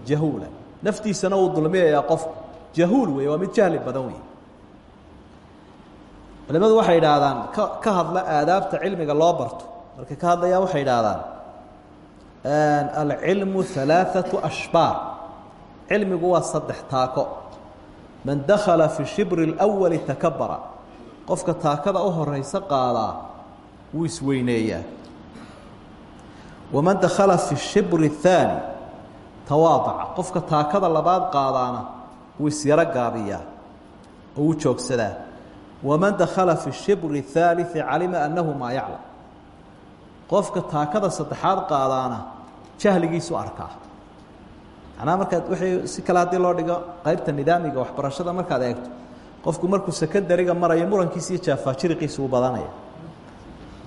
jahuula. Naftiisana wuu dulmiyayaa qofku jahuul wey waa mid jahli badan wey culimadu waxay idhaahdaan ka ka hadla aadaabta cilmiga loo barto. Markay ka hadlayaan waxay idhaahdaan alcilmu halaaثaةu ashbaar. Cilmigu waa saddex taako man dakala fi shibri اlأwali takabara qofka taakada u horeysa qaadaa wuu isweyneeyaa waman dakala fi shibri الثaani tawaadaca qofka taakada labaad qaadaana wuu isyaro gaabiyaa oo wuu joogsadaa waman dakala fi shibri الثaaliثi calima annahu maa yaclam qofka taakada saddexaad qaadaana jahligiisu arkaa macnaha markaad wixii si kale haddii loo dhigo qaybta nidaamiga waxbarashada markaad eegto qofku markuu sekondariga marayo murankiisa iyo jaafaajiriqiisa uu badanaya.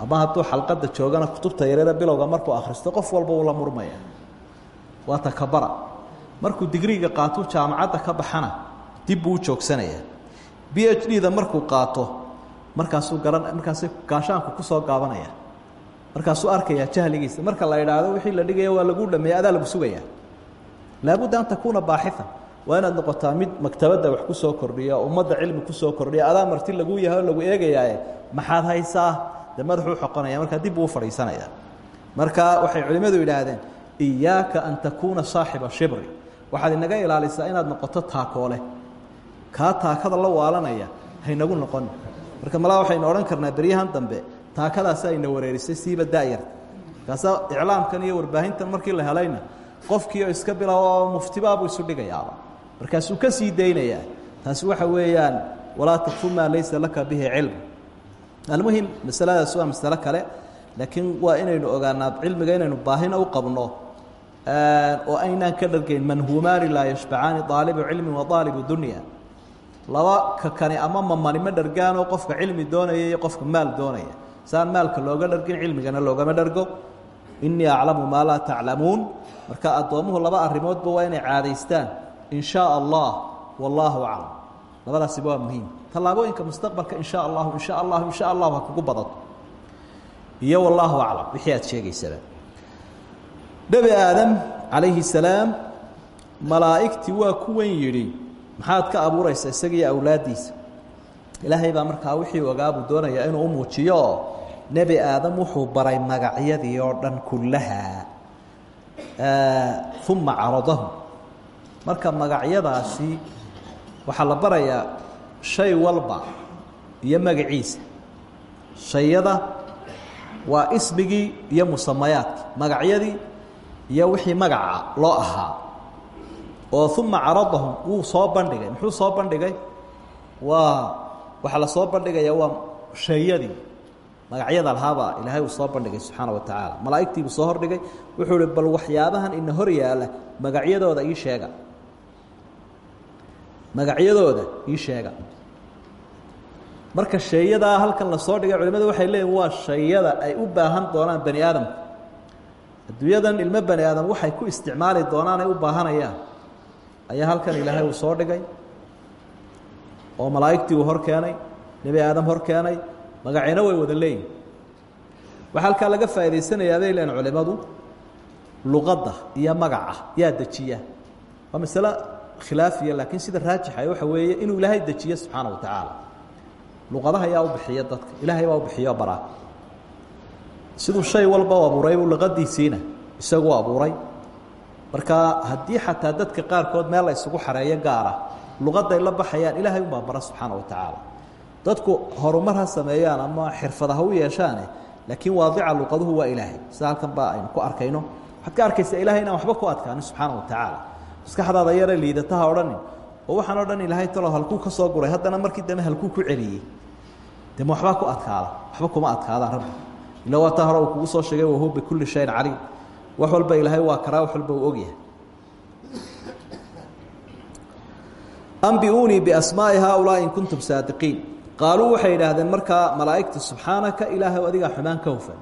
Ama hadduu xalqadda joogana kutubta yareere bilowga markuu akhristo qof walba uu la murmaya. Waa takabara. Markuu digriiga qaato jaamacadda ka baxana dib buu u joogsanaya. B h d da markuu qaato markaasuu garan markaasi gaashaanku ku soo gaabanaya. Markaasuu arkayaa jahligiisa. Marka la idhaahdo wixii la dhigaya waa lagu dhameeyey adaa lagu sugayaa laabudda an takuuna baaxia waa inaad noqotaa mid maktabadda wax ku soo kordhiya ummadda cilmi ku soo kordhiya adaa marti lagu yahay oo lagu eegayaae maxaad haysaa? Dee madaxuu xoqonaya markaa dib buu fadhiisanaya marka waxay culimmadu yidhaahdeen iyaaka an takuuna saaxiba shibri. Waxaad inaga ilaalisaa inaad noqoto taakoole. Kaa taakada la waalanaya haynagu noqon. Marka malaa waxaynu odhan karnaa beryahan dambe taakadaasi ayna wareerisay siiba daayarta markaasa iclaamkan iyo warbaahintan markii la helayna qofkii oo iska bilow oo muftibaabuu isu dhigayaaba markaasuu ka sii daynayaa. Taasi waxa weeyaan walaa takfu maa laysa laka bihi cilm. Almuhim masaladaas waa masalo kale laakiin waa inaynu ogaanaa cilmiga inaynu baahina u qabno oo aynaan ka dhargeyn manhuumaani laa yashbacaani aalibu cilmin wa aalibu dunya laba ka kani ama mamani ma dhargaanoo qofka cilmi doonaya iyo qofka maal doonaya. Saan maalka looga dhargin cilmigana loogama dhargo. Innii aclamu maa laa taclamuun marka addoommuhu laba arrimoodba waa inay caadaystaan in shaa allah wallaahu aclam. Labadaasiba waa muhiim. Tallaabooyinka mustaqbalka in sha allahu in sha allahu in kugu badato iyo wallaahu aclam wixii aad sheegaysaba nebi aadam calayhi salaam malaa'igtii waa kuwan yidhi maxaad ka abuuraysa isagiiyo awlaaddiisa? Ilaahay baa markaa wixii ogaabuu doonayaa inuu u muujiyo. Oo aadam wuxuu baray magacyadii oo dhan kullaha uma caradahu marka magacyadaasi waxaa la barayaa shay walba iyo magaciisa shayada waa ismigii iyo musamayaadkii magacyadii iyo wixii magaca loo ahaa. Oo uma caradahum wuu soo bandhigay. Muxuu soo bandhigay? Waa waxaa la soo bandhigaya waa shayadii magacyada lahaabaa ilaahay uu soo bandhigay subxaana wa tacaala malaa'igtiibuu soo hordhigay wuxuu ihi bal waxyaabahan ina hor yaalla magacyadooda ii sheega. Magacyadooda ii sheega. Marka shayadaa halkan la soo dhigay culimadu waxay leeyihiin waa shayada ay u baahan doonaan bani aadamku adduunyadan ilmo bani aadam waxay ku isticmaali doonaan ay u baahanayaan. Ayaa halkan ilaahay uu soo dhigay oo malaa'igtii uu hor keenay nebi aadam hor keenay magacina way wada leeyihiin. Waxaa halkaa laga faa'idaysanayaa bay culimadu luqadda iyo magaca yaa dejiya. Waa masalo khilaafiya laakiin sida raajixa waxa weeye inuu ilaahay dejiyo subxaana wa tacaala luqadaha yaa u bixiya dadka ilaahay baa u bixiyo baraa siduu shay walba u abuuray buu luqadiisiina isagu abuuray. Marka haddii xataa dadka qaarkood meel la isugu xareeyo gaara luqaday la baxayaan ilaahay unbaa bara subxaana wa tacaala dadku horumar ha sameeyaan ama xirfada ha u yeeshaane laakiin waadica luqaduhu waa ilaahay. Sida halkan baa aynu ku arkayno. Waxaad ka arkaysaa ilahay inaan waxba ku adkaanin subxaana wa tacaala. Maskaxdaada yare liidataha odhanin oo waxaan o ilaahay talo halkuu ka soo guray. Haddana markii dambe halkuu ku celiyey. De ma ku adkaada. Waxba kuma adkaadaan rabbi. Ila waa taa hore uu kugu soo sheegay wahuwa bikulli shayin caliim. Wax walba ilaahay waa karaa wax walba uu ogyahay ambiuunii biasmaa'i haaulaa in kuntum saadiqiin qaaluu waxay idhaahdeen markaa malaa'igta subxaanaka ilaahay adigaa xumaan ka hufan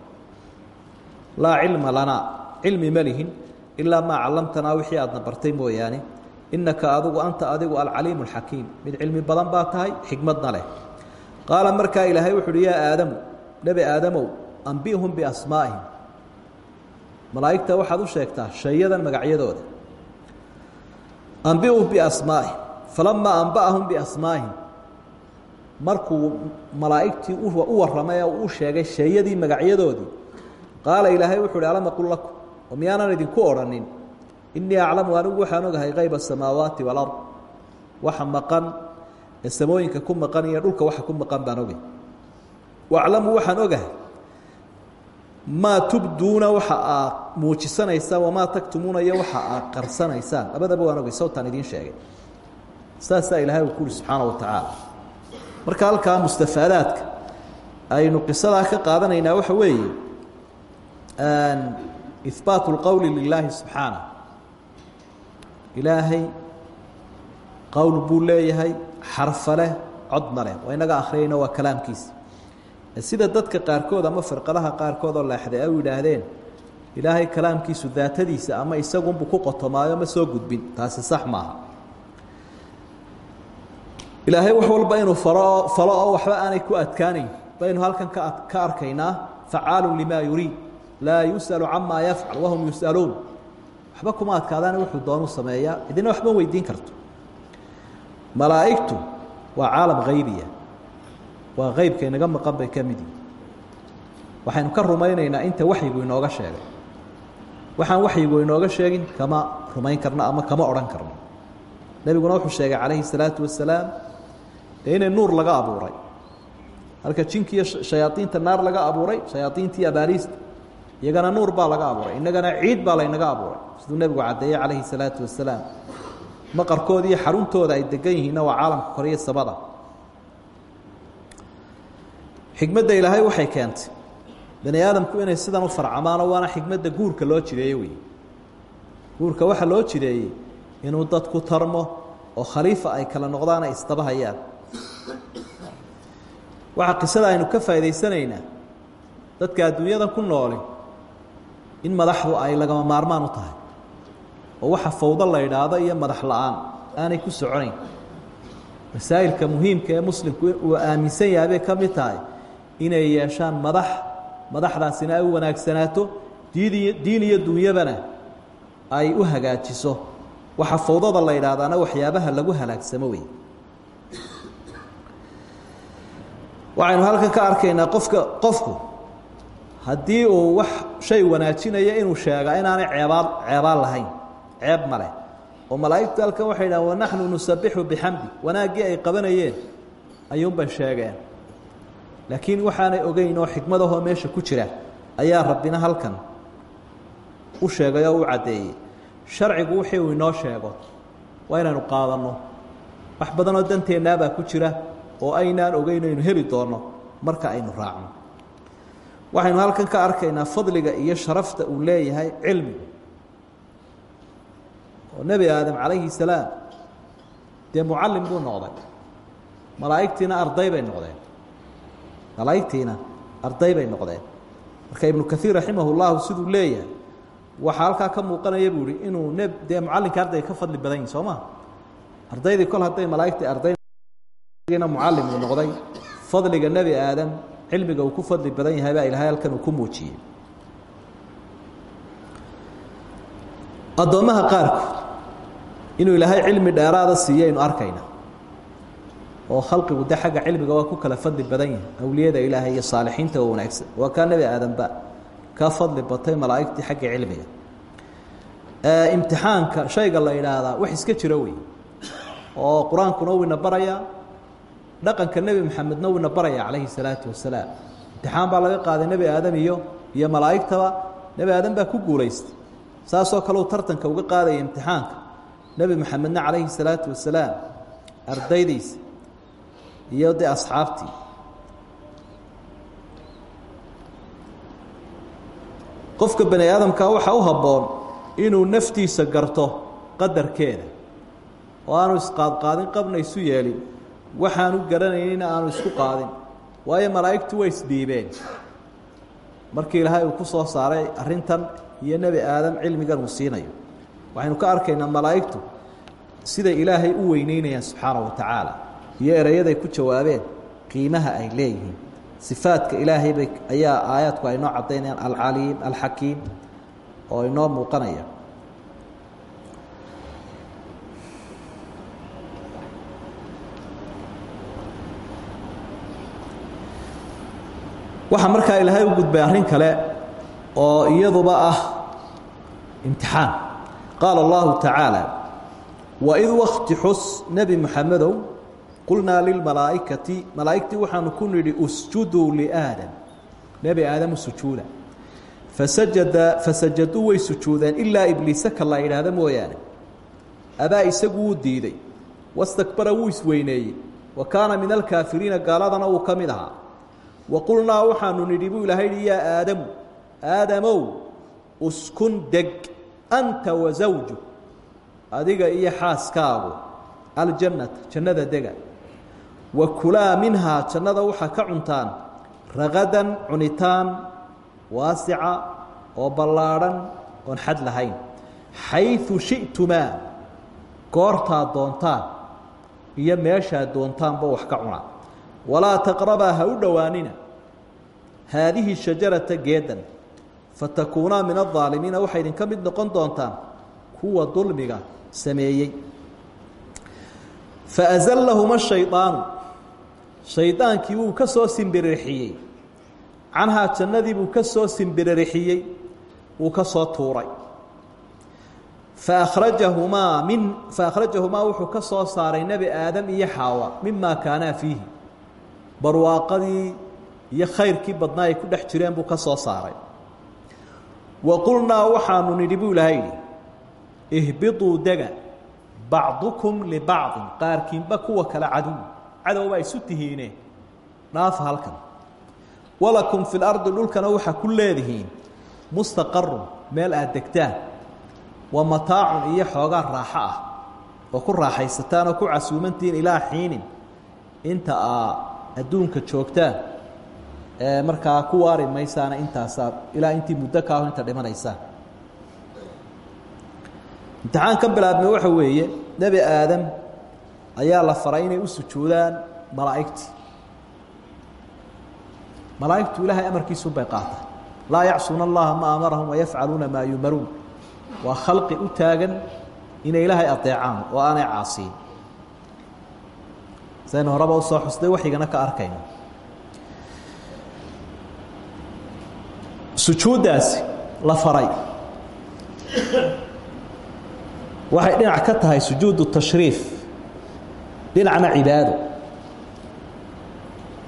laa cilma lanaa cilmi ma lihin ilaa maa callamtanaa wixii aadna bartay mooyaane innaka adigu anta adigu alcaliimu alxakiim mid cilmi badan baa tahay xikmadna leh. Qaala markaa ilaahay wuxu uhi yaa aadamu nebi aadamow ambihum biasmaa'ihim. Malaa'igta waxaad u sheegtaa shayadan magacyadooda. Ambihum biasmaa'ihim falamaa amba'ahum biasmaa'ihim markuu malaa'igtii u warramay ee uu sheegay shayadii magacyadoodii qaala ilaahay wuxu uhi alam aqul lakum? oo miyaanan idinku odhanin innii aclamu anigu waxaan ogahay kayba asamaawaati walard waxa maqan ee samooyinka ku maqan iyo dhulka waxa ku maqan baan ogay waclamu waxaan ogahay maa tubduuna waxa aad muujisanaysaan wamaa taktumuuna iyo waxa aad qarsanaysaan. Labadaba waan ogay sawtaan idiin sheegay. Saasaa ilaahay uu ku wa tacaala marka halkaa mustafaadaadka aynu qisadaa ka qaadanaynaa waxa weeye ihbaatu اlqowli lilaahi subxaana. Ilaahay qowl buu leeyahay xarfa leh waa inaga akhriyayno waa kalaamkiisa. Sida dadka qaarkood ama firqadaha qaarkood oo leexday ay u yidhaahdeen ilaahay kalaamkiisu ama isagunbu ku qotomaayo ma soo gudbin taasi sax maaha ilaahay wax walba inuu falo oo waxba aanay ku adkaanayn. Baynu halkan ka ka arkaynaa facaalu limaa yuriid. Laa yus'alu camaa yafcal wahum yus'aluun. Waxba kuma adkaadaana wuxuu doonu sameeyaa. Idina waxba weydiin karto. Malaa'igtu waa caalam haybiya waa qeybka inaga maqan bay ka ka rumaynaynaa inta waxyigu inooga sheegay. Waxaan waxyigu inooga sheegin kama rumayn karno ama kama odhan karno. Nebiguna wuxuu sheegay calayhi salaatu wasalaam dee inay nuur laga abuuray. Halka jinkiiyo shayaadiinta naar laga abuuray shayaadiintii abaariista iyagana nuur baa laga abuuray innagana ciid baa laynaga abuuray. Siduu nebigu caddeeyey calayhi salaatu wasalaam maqarkooda iyo xaruntooda ay degan yihiinna waa caalamka koriyo samada xikmadda ilaahay waxay keentay. Bani aadamku inay sidan u farcamaano waana xikmadda guurka loo jideeye wey guurka waxaa loo jideeyey inuu dadku tarmo oo khaliifa ay kala noqdaan ay isdabahayaan waxaa qisada aynu ka faa'idaysanaynaa dadka adduunyadan ku nooli in madaxdu ay lagama maarmaan u tahay. Oo waxa fawdo la idhaahdo iyo madax la'aan aanay ku soconayn. Masaa'ilka muhiimka ee muslimku uu aaminsan yahay bay ka mid tahay inay yeeshaan madax madaxdaasina ay u wanaagsanaato diidi diin iyo dunyabana ay u hagaajiso. Waxa fawdada la idhaahdaana waxyaabaha lagu halaagsamo wey waxaynu halkan ka arkaynaa qofka qofku haddii uu wax shay wanaajinaya inuu sheegaa inaanay ceebaan ceebaan lahayn ceeb ma leh. Oo malaa'igtu halkan waxay dhahan wanaxnu nusabixu bixamdi wanaaggii ay qabanayeen ayuunbay sheegeen. Laakiin waxaanay ogeyn oo xikmadahoo meesha ku jira ayaa rabbina halkan u sheegay oo u caddeeyey. Sharcigu wixii uu inoo sheego waa inaynu qaadanno. Wax badanoo danteennaabaa ku jira oo aynaan ogeyn aynu heli doonno marka aynu raacno. Waxaynu halkan ka arkaynaa fadliga iyo sharafta uu leeyahay cilmigu oo nebi aadam calayhi salaam dee mucallim buu noqday. Malaa'igtiina arday bay noqdeen. Malaa'igtiina arday bay noqdeen. Marka ibnu kaiir raximah llahu siduu leeyahay waxaa halkaa ka muuqanaya buu ihi inuu ne dee mucallinka ardayga ka fadli badan yihiin soo ma? Ardaydii kol hadday malaa'igtii ardayna mucallim uu noqday. Fadliga nebi aadam cilmiga uu ku fadli badan yahay baa ilahay halkan ku muujiyey. Addoommaha qaarkood inuu ilaahay cilmi dheeraada siiye aynu arkayna oo khalqigu de xagga waa ku kala fadli badan yahay awliyada ilaahay iyo saalixiinta oo wanaagsan. Waa kaa nebi aadamba ka fadli batay malaa'igtii xagga cilmiga. Imtixaanka shayga la idhaahdaa wax iska jiro wey oo qur'aankuna wina barayaa dhaqanka nebi maxamedna wina baraya calayhi salaatu wasalaam imtixaan baa laga qaaday nebi aadam iyo iyo malaa'igtaba. Nebi aadam baa ku guulaystay. Saasoo kale uu tartanka uga qaadaya imtixaanka. Nebi maxamedna calayhi salaatu wasalaam ardaydiisa iyo dee asxaabtii. Qofka bani aadamkaa waxaa u habboon inuu naftiisa garto qadarkeeda. Oo aanu isqaadqaadin qabna isu yeelin waxaanu garanaynina aanu isku qaadin. Waayo malaa'igtu way isdhiibeen markii ilaahay uu ku soo saaray arrintan iyo nebi aadam cilmigan uu siinayo. Waxaynu ka arkaynaa malaa'igtu siday ilaahay u weyneynayaan subxaana wa tacaala iyo erayaday ku jawaabeen qiimaha ay leeyihiin. Sifaadka ilaahay bay ayaa aayaadku ay noo caddaynayaan alcaliim alxakiim oo inoo muuqanaya waxaa markaa ilaahay u gudbay arrin kale oo iyaduba ah imtixaan. Qaala allahu tacaala waid wakti xus nebi moxamedow qulnaa lilmalaa'ikati malaa'igtii waxaanu ku nidhi usjuduu liaadam nebi aadamu sujuuda. Fasajada fasajaduu way sujuudeen ilaa ibliise ka la yidhaahda mooyaane. Abaa isagu diiday wastakbara wuu isweyneeyey wa kaana min alkaafiriina gaaladana uu ka wa qulnaa waxaanu nidhi buu ilaahay yidhi yaa aadamu aadamow uskun deg anta wa zawju adiga iyo xaaskaagu aljannata jannada dega. Wa kulaa minhaa jannada waxaa ka cuntaan ragadan cunitaan waasica oo ballaadhan oon xad lahayn. Xayثu shi'tumaa goortaad doontaan iyo meeshaad doontaanba wax ka cuna walaa taqrabaa ha u dhowaanina. Haadihi shajarata geedan fatakuunaa min aaalimiina waxay idinka mid noqon doontaan kuwa dulmiga sameeyey. Faazallahuma shaydaanu shaydaankii wuu ka soo simbiririxiyey canhaa jannadii buu ka soo simbiririxiyey wuu ka soo tuuray. Faahrajahumaa min faahrajahumaa wuxuu ka soo saaray nebi aadam iyo xaawa mimaa kaanaa fiihi barwaaqadii iyo khayrkii badnaa ay ku dhex jireen buu ka soo saaray. Wa qulnaa waxaanu nidhi buu ilahay yidhi ihbiطuu dega bacdukum libacdin qaarkiinba kuwa kale cadow cadowbaa isu tihiine dhaafa halkan. Walakum fi lardi dhulkana waxaa ku leedihiin mustaqarun meel aad degtaan wa mataacun iyo xoogaa raaxo ah oo ku raaxaysataan ku casuumantihiin ilaa xiinin. Inta aa adduunka joogtaan ee markaa ku waari intaasaa ilaa intii muddo kaaho inta dhimanaysaan imtixaan ka bilaabmay waxa weeye nebi aadam ayaa la faray inay u sujuudaan malaa'igtii malaa'igtu ilaahay amarkiisu bay qaata laa yacsuuna allaha ma amarahum wayafcaluuna maa yumaruun. Waa khalqi u taagan inay ilaahay adeecaan oo aanay caasiin saynu horeba u soo xusnay waxigana ka arkayno. Sujuuddaasi la faray. Waxay dhinac ka tahay sujuudu tashriif. Dhinacna cibaado.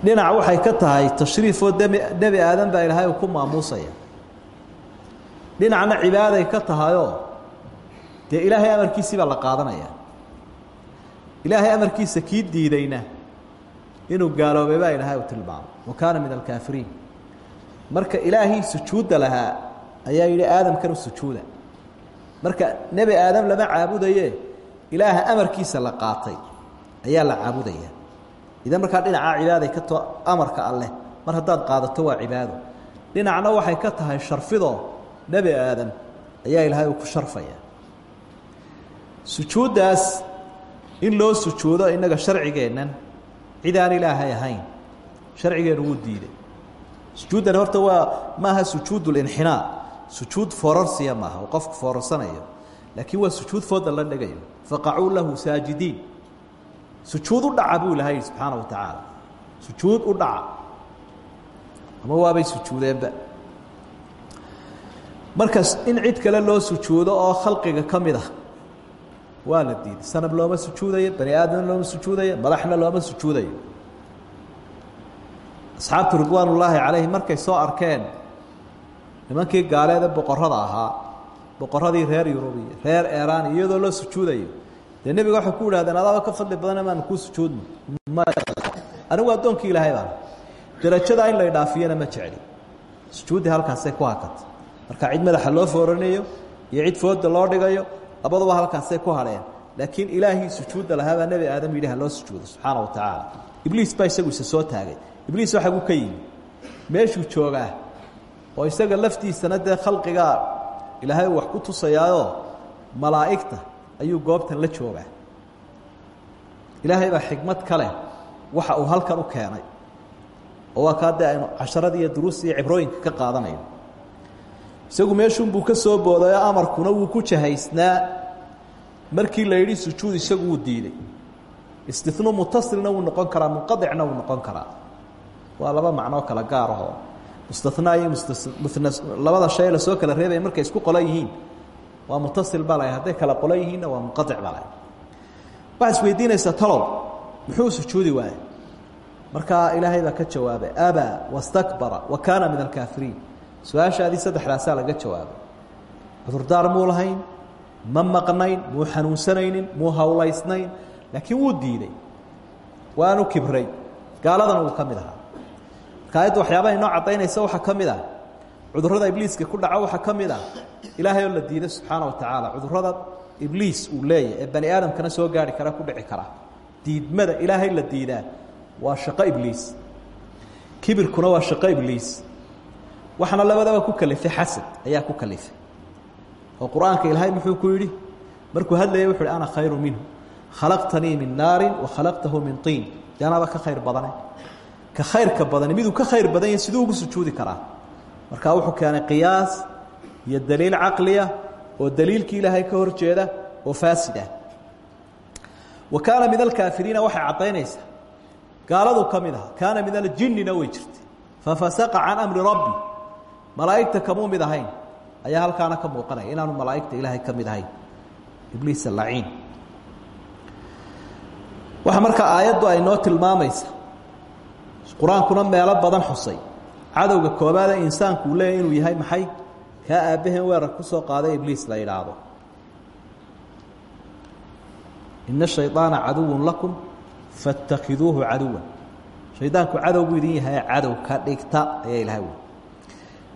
Dhinac waxay ka tahay tashriifoo nebi aadan baa ilaahay ku maamuusaya. Dhinacna cibaaday ka tahayoo dee ilaahay amarkiisii la qaadanaya ilaahay amarkiisa kii diidayna inuu gaaloobay baa ilaahay uu tilmaamay wa min alkaafiriin marka ilaahii sujuudda lahaa ayaa yidhi aadamkan u sujuuda. Marka nebi aadam lama caabudaye ilaaha amarkiisa la qaatay ayaa la caabudaya. Idan markaa dhinacaa cibaaday ka to amarka alleh mar haddaad qaadato waa cibaado. Dhinacna waxay ka tahay sharfidoo nebi aadam ayaa ilaahay ku sharfaya. Sujuuddaas in loo sujuudo innaga sharcigeennan. Cid ilaahay ahayn. Sharcigeennu wuu diiday. Sujuuddan horta waa maaha sujuud linxinaa sujuud fororsiya maaha qofku fororsanayo laakiin waa sujuud fooda la dhigayo. Faqacuu lahu saajidiin. Sujuud u dhaca buu wa tacaala. Sujuud u dhaca. Ama waabay sujuudeenba. Markaas in cid kale loo sujuudo oo khalqiga ka ah waa la diiday. Sanab looma sujuudayo bani aadamna looma sujuudayo madaxna looma sujuudayo. Asxaabtu ridwaan ullaahi calayhi markay soo arkeen nimankii gaaleeda boqorada ahaa boqoradii reer yurubiya reer eraan iyadoo loo sujuudayo dee nebiga waxay ku idhahdeen adaaba ka fadli badana maanu kuu sujuudno. Anigu addoonkii ilaahay baan. Darajadaa in la idhaafiyana ma jecli. Sujuuddii halkaasay ku hakata marka cid madaxa loo fooranayo iyo cid fooda loo dhigayo labaduba halkaasay ku hadheen laakiin ilaahii sujuudda lahaabaa nebi aadam yidhi ha loo sujuudo subxaana wa tacaala. Ibliis baa soo taagay. Ibliis waxagu ka yimi meeshuu joogaa oo isaga laftiisana dee khalqigaa ilaahay wax ku tusayaayoo malaa'igta ayuu goobtan la joogaa. Ilaahay baa xikmad ka waxa uu halkan u keenay oo waa kaa dee aynu iyo duruusta iyo cibrooyinka ka qaadanayno isagu meeshuunbuu ka soo boodayoo amarkuna wuu ku jahaysnaa. Markii la yidhi sujuud isagu diiday. Istinuu mutasilna wuu noqon karaa munqadicna wuu noqon karaa. Waa laba macnoo kala gaar ahoo. Mustanaa iyo mustana labada shay la soo kala reebaya markay isku qolan yihiin. Waa mutasil baa lahay hadday kala qolan yihiinna waa munqadic baa lahay. Waxaa isweydiinaysaa talow muxuu sujuudi waayey markaa ilaahay ka jawaabay abaa wastakbara wa kaana min alkaafiriin su'aashaadii saddexdaasaa laga jawaabay cudurdaar muu lahayn ma maqnayn muu xanuunsanaynin muu hawlaysnayn laakiin wuu diiday waanu kibray gaaladana wuu ka mid ahaa marka ayadda waxyaabaha inoo caddaynaysa waxaa ka mid ah cudurrada ibliiska ku dhaco waxaa ka mid ah ilaahay oo la diiday subxaana wa tacaala cudurrada ibliis uu leeyahy ee bani aadamkana soo gaari kara ku dhici kara diidmada ilaahay la diidaa waa shaqo ibliis kibirkuna waa shaqo ibliis waxaana labadaba ku kalifay xasad ayaa ku kalifay. Oo qur'aanka ilaahay muxuu ku yidhi? Markuu hadlayay wuxu uhi ana khayru minhu. Khalaqtanii min naarin wa khalaqtahu min tiin. De anaaba ka khayr badane. Ka khayrka badani miduu ka khayr badan yahay siduu ugu sujuudi karaa. Marka wuxuu keenay qiyaas iyo daliil caqliya oo daliilkii ilaahay ka hor jeeda oo faasid ah wa kaana min alkaafiriina waxay caddaynaysaa. Gaaladuu ka mid aha kaana min aljinnina way jirtay. Fafasaqa can amri rabbi malaa'igta kamuu mid ahayn ayaa halkaana ka muuqanaya inaanu malaa'igta ilaahay ka mid ahayn. Ibliis alaciin waxa markaa aayaddu ay noo tilmaamaysa qur'aankuna meelo badan xusay. Cadowga koobaada insaanku uu inuu yahay maxay? Kaa aabbaheen weerar ku soo qaaday ibliis la yidhaahdo. Ina shayطaana caduwun lakum faاtakiduuhu caduwan shaydaanku cadow buu idin yahay cadow ka dhigta ayaa ilahay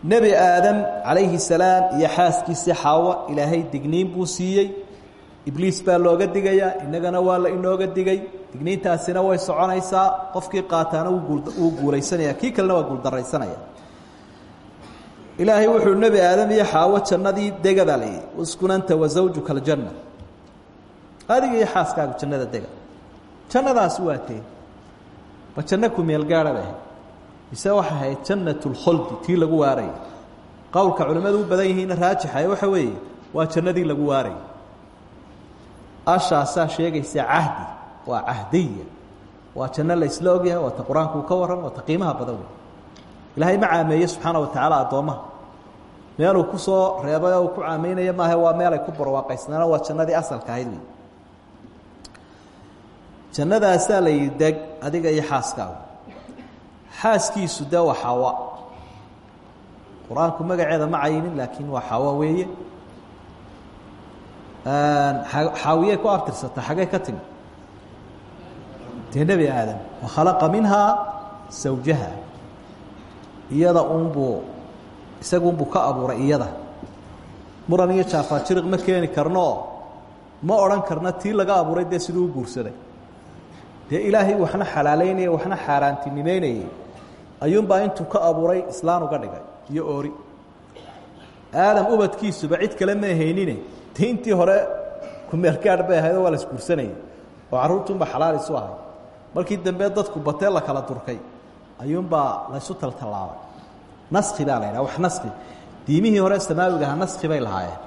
nebi aadam calayhi salaam iyo xaaskiisii xaawo ilaahay digniin buu siiyey. Ibliis baa looga digayaa innagana waa la inooga digay. Digniintaasina way soconaysaa. Qofkii qaataana wuu guulaysanaya. Kii kalena waa guuldaraysanaya ilaahay wuxuu nebi aadam iyo xaawo jannadii dega baa layidhi uskun anta wa zawjuka aljanna adiga iyo xaaskaagu jannada dega. Jannadaasi waa tee janno ku meel gaara bay ahayd mise waxay ahayd jannat lkholdi tii lagu waarayay qowlka culimmadu u badan yihiinna raajixa waxa weeye waa jannadii lagu waarayay ashaasaa sheegaysa cahdi waa cahdiya. Waa janno la isla ogyahay waa ta qur'aankuu ka warran waa ta qiimaha badan wey ilaahay ma caameeye subxaana wa tacaala addoommaha meeluu ku soo reebay oo uu ku caameynaya maaha waa meel ay ku barwaaqaysnaana waa jannadii asalka ahayd wey jannadaasaa la yidhi deg adiga iyo xaaskaagu xaaskiisu dee waa xawa qur'aanku magaceeda ma cayinin laakiin waa xawa weeye. Xaawiyey ku abtirsata xaggey ka timi dee nebi aadam wakhalaqa minhaa sawjaha iyada unbuu isagunbuu ka abuuray iyada. Muran iyo jaafaajiriq ma keeni karnooo ma odhan karna tii laga abuuray dee siduu u guursaday? Dee ilaahay waxna xalaalaynaya waxna xaaraantinimeynayay ayuunbaa intuu ka abuuray islaan uga dhigay. Iyo oori. Aadam ubadkiisuba cid kale ma haynine de intii hore kumeelgaadh bay ahayd oo waa la isguursanayay. Oo carruurtuunba xalaal isu ahay. Markii dambe dadku batee la kala durkay ayuunbaa laysu taltallaabay. Naski baa la yidhaha wax naski diimihii hore samaawiga aha naski bay lahaayeen.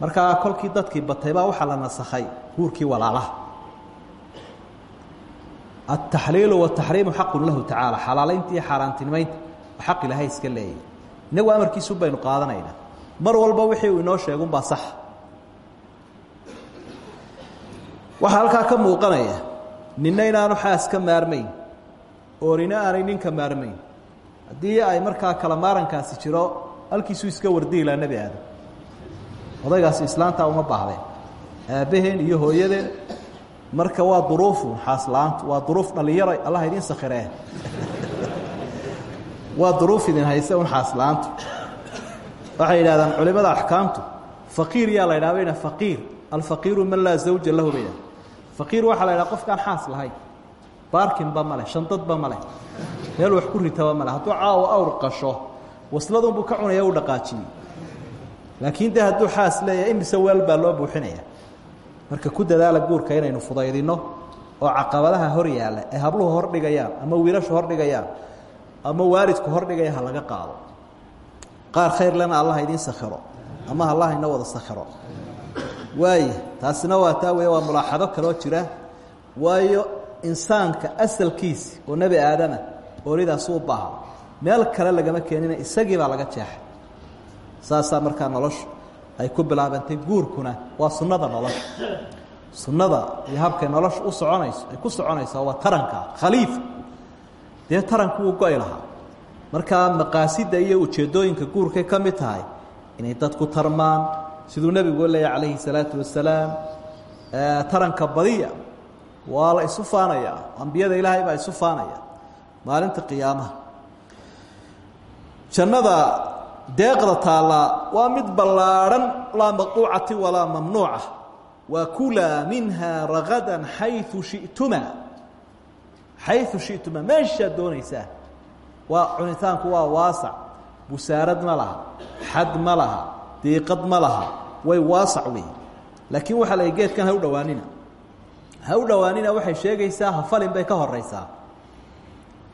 Markaa kolkii dadkii batay baa waxaa la nasakhay guurkii walaalaha التaxliilu والتaxriimu xaqu lahu tacaala xalaalaynta iyo xaaraantinimeynta waa xaq ilaahay iska leeyay inagu amarkiisu baynu qaadanaynaa mar walba wixii uu inoo sheegunbaa sax waxaa halkaa ka muuqanaya nina inaanu xaas ka maarmayn oorina aanay ninka maarmayn haddii ay markaa kala maarankaasi jiro halkiisuu iska wardihi laha nebi aadam odaygaasi islaantaa uma baahdeen aabbaheen iyo hooyadeen marka waa duruufu xaaslaantu waa duruuf dhalinyaro allah idiin sakhiree waa duruuf idin hayse un xaaslaantu waxay yidhahdaan culimada axkaamtu faqiir yaa la ydhaha bayna faqiir. Alfaqiiru man laa zawja lahu bay dhaha faqiir waxaa la ydhaha qofkaan xaas lahayn. Baarkinba ma leh shandadba ma leh. Meel wax ku ritaba ma leh. Hadduu caawa awr qasho wasladunbuu ka cunaya u dhaqaajiyey. Laakiin de hadduu xaas leeyahay imise weel baa loo buuxinaya marka ku dadaala guurka inaynu fudaydinno oo caqabadaha hor yaalla ee habluhu hordhigayaan ama wiilashu hordhigayaan ama waalidku hordhigaya ha laga qaado. Qaar khayr lena allah idiin sakhiro ama allah ina wada sakhiro. Waaya taasina waa taa weeye waa mulaaxado jira. Waayo insaanka asalkiisi oo nebi aadama oolidaasi u baaha meel kale lagama keenina isagii baa laga jeexay. Saasaa markaa noloshu ay ku bilaabantay guurkuna waa sunnada nolosha sunnada iyo habkay nolosha u soconayso ay ku soconaysaa waa taranka khaliifa dee taranku wuu go-i lahaa. Markaa maqaasida iyo ujeeddooyinka guurkay ka mid tahay inay dadku tarmaan siduu nebigu leeyahy calayhi salaatu wasalaam taranka badiya waa la isu faanayaa ambiyada ilaahay baa isu faanaya maalinta qiyaamaha. Jannada deeqda taallaa waa mid ballaadhan laa maqtuucati walaa mamnuuca wa kulaa minha ragadan xayu shituma. Xayu shituma meeshaad doonaysaa. Waa cunitaanku waa waasac. Busaarad ma laha xad ma laha diiqad ma laha. Way waasac wey laakiin waxaa la geedkan ha u dhowaanina. Ha u dhowaanina waxay sheegaysaa hafalin bay ka horeysaa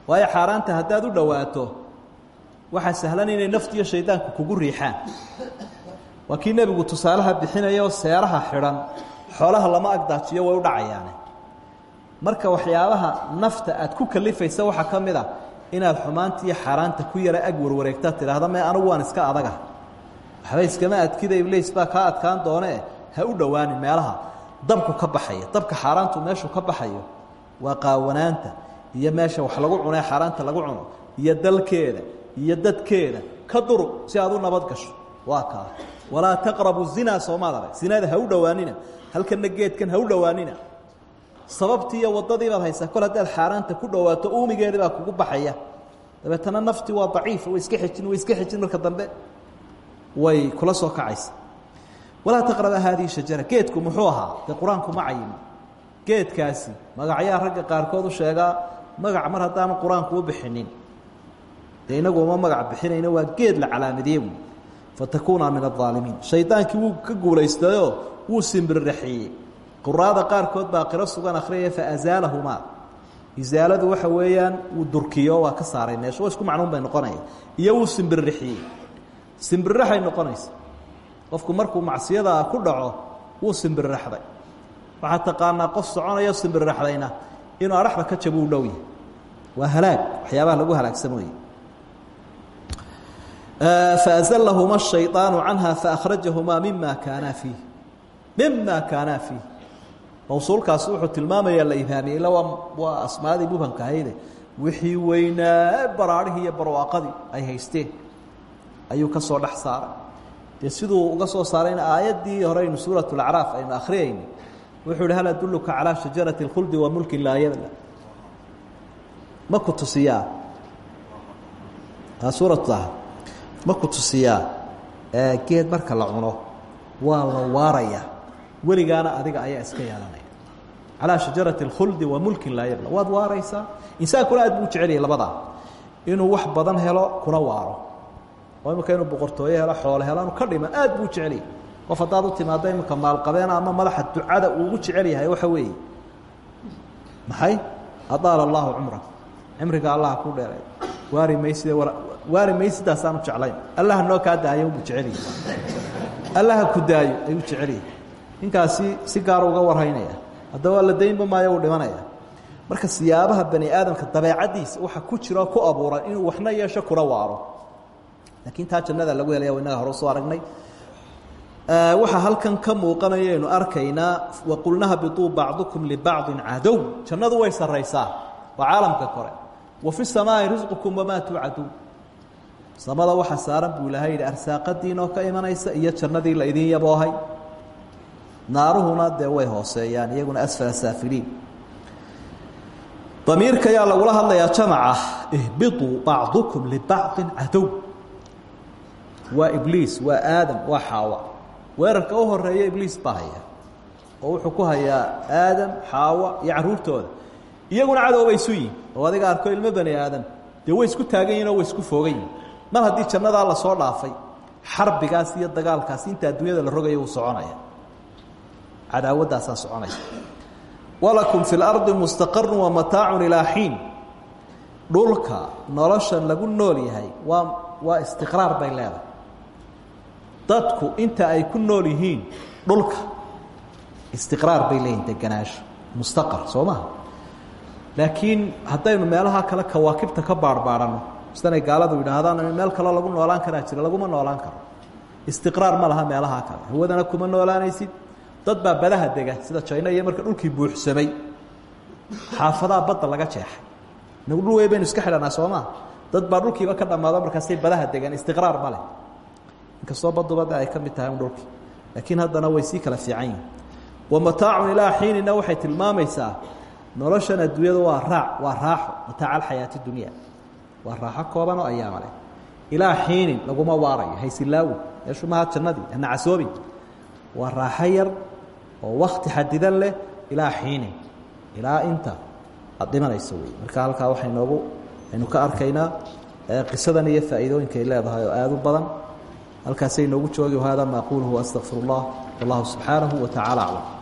waayo xaaraanta haddaad u dhowaato waxaa sahlan inay naftiyo shaydaanku kugu riixaan. Waa kii tusaalaha bixinayo seeraha xidhan xoolaha lama agdaajiyo way u dhacayaane. Marka waxyaabaha nafta aad ku kalifaysa waxaa ka a inaad xumaanta iyo xaaraanta ku yara ag warwareegtaad tidhaahda me anugu waan iska adaga. Waxba iskama adkida ibliis baa kaa adkaan doonee ha u dhowaanin meelaha dabku ka baxaya dabka xaaraantu meeshuu ka baxayo. Waa qaawanaanta iyo meesha wax lagu cunee xaaraanta lagu cuno iyo dalkeeda iyo dadkeeda. Ka durug si aad u nabad gasho. Waa kaa. Walaa taqrabu zinaa soomaad arag zinada ha u dhowaanina halkana geedkan ha u dhowaanina sababtii iyo wadadii baad haysaa kol haddaad xaaraanta ku dhowaato uumigeedii baa kugu baxaya. Dabeetana naftii waa daciifa way iska xejin way iska xejin marka dambe. Way kula soo kacaysa. Walaa taqraba haadihi shajara geedku muxuu ahaa? Dee qur'aanku ma cayimo. Geedkaasi magacyaa ragga qaarkood u sheegaa magac mar haddaanu qur'aanku u bixinin dee inagu uma magac bixinayno waa geed la calaamadiye wy fatakuuna min aaalimiin shaydaankii wuu ka guulaystayoo wuu simbirraxiyey. Quraada qaarkood baa qiro sugan akhriyaya faazaalahumaa isaaladu waxa weeyaan wuu durkiyo waa ka saaray meesha. Wa isku macnuun bay noqonaya iyo wuu simbirrixiyey simbirraxay noqonaysa. Qofku markuu macsiyadaa ku dhaco wuu simbirraxday. Waxaa taqaanaa qof soconayo simbirraxdayna inuu adhaxda ka jabo u dhow yahay. Waa halaag. Waxyaabaha lagu halaagsamooye faazlahuma الشhayطaanu canha faأkhrajahumaa mima kaanaa fiih mima kaanaa fiih mawsuulkaasi wuxuu tilmaamayaa la ibhaamiyey ila waa asmaadii mubhamka ahayde wixii weynaa baraarhii iyo barwaaqadii ay haysteen ayuu ka soo dhex saaray dee siduu uga soo saarayna aayaddii horeynu suuraة اlacraaf aynu akhriyayna wuxuu hi hal aduluka calىa shajaraةi اkhuldi wa mulkin laa yabla ma ku tusiyaa suurat ma ku tusiyaa geed marka la cuno waa la waaraya. Weligaana adiga ayaa iska yeelanaya calaa shajarati اlkhuldi wa mulkin laa yabla. Waad waaraysaa? Insaankuna aad buu u labadaa inuu wax badan helo kuna waaro. Oo imika inuu boqortooyo helo xoole helo ka dhiman aad buu u jecelyahay. Qof haddaad u ama madaxa ducada ugu jecel yahay waxa weeye. Maxay? Adaala allahu cumra cimriga allaha ku dheeray. Waari mayside waari maysidaasaanu jeclayn? Allaha noo kaa daayo buu jecelyahy allaha ku daayo ayuu jecelyahy ninkaasi si gaara uga warhaynaya. Haddaba la daynba maayo uu dhimanaya. Marka siyaabaha bani aadamka dabeecaddiisa waxa ku jiroo ku abuuran inuu waxna yeesho kuna waaro. Laakiin taa jannada lagu helaya inaga hore u soo aragnay. Waxaa halkan ka muuqanayaynu arkaynaa waqulna hbiطuu bacdukum libacضi cadow. Jannadu way saraysaa waa caalamka kore. Wa fi samaa'i risqukum wamaa tuucaduun samada waxa saaran buu ilahay yidhi arsaaqadiinoo ka imanaysa iyo jannadii la idin yaboohay. Naaruhuna dee way hooseeyaan iyaguna asfala saafiliin. Damiirka ayaa lagula hadlayaa jamaca ihbiطuu bacdukum libacضin cadow. Waa ibliis waa aadam waa xaawa. Weerarka u horreeya ibliis baa haya oo wuxuu ku hayaa aadam xaawa iyo caruurtooda. Iyaguna cadowba isu yihiin oo adiga arko ilmo bani aadam dee way isku taagan yihiin oo way isku foogan yihiin mar haddii jannadaa la soo dhaafay xarbigaas iyo dagaalkaas inta adduunyada la rogayo uu soconaya. Cadaawaddaasaa soconaysa. Walakum fi lardi mustaqarun wamataacun ilaa xiin dhulka noloshan lagu nool yahay waa waa istiqraar bay leedahay. Dadku inta ay ku nool yihiin dhulka istiqraar bay leeyihiin deganaasho mustaqar soo maha laakiin haddaynu meelaha kale kawaakibta ka baarhbaadhanno sidanay gaaladu yidhaahdaan meel kaloo lagu noolaan karaa jira laguma noolaan karo. Istiqraar ma laha meelaha kale. Hawadana kuma noolaanaysid. Dad baa badaha dega sida jayna iyo marka dhulkii buuxsamay. Xaafadaha badda laga jeexay. Nagu dhul wey iska xidhanaa soo maa dad baa dhulkiiba ka dhammaado markaasay badaha degaan istiqraar ma leh. Inkastoo badubada ay ka mid tahay un laakiin haddana way sii kala fiican yihiin wamataacun ilaa xiinina waxay tilmaamaysaa noloshan adduunyada waa raac waa raaxo mataaca alxayaati dunya waa raaxo kooban oo ayaama leh. Ilaa xiinin laguma waarayo. Haysilaawi meeshu maha jannadii hana casoobin waa raaxo yar oo wakti xadidan leh ilaa xiinin. Ilaa inta aad dhimanayso wey marka halkaa waxay noogu aynu ka arkaynaa qisadan iyo faa'iidooyinkay leedahay oo aada u badan. Halkaasay noogu joogi hada ma aquluhu wallahu subxaanahu wa tacaala aclam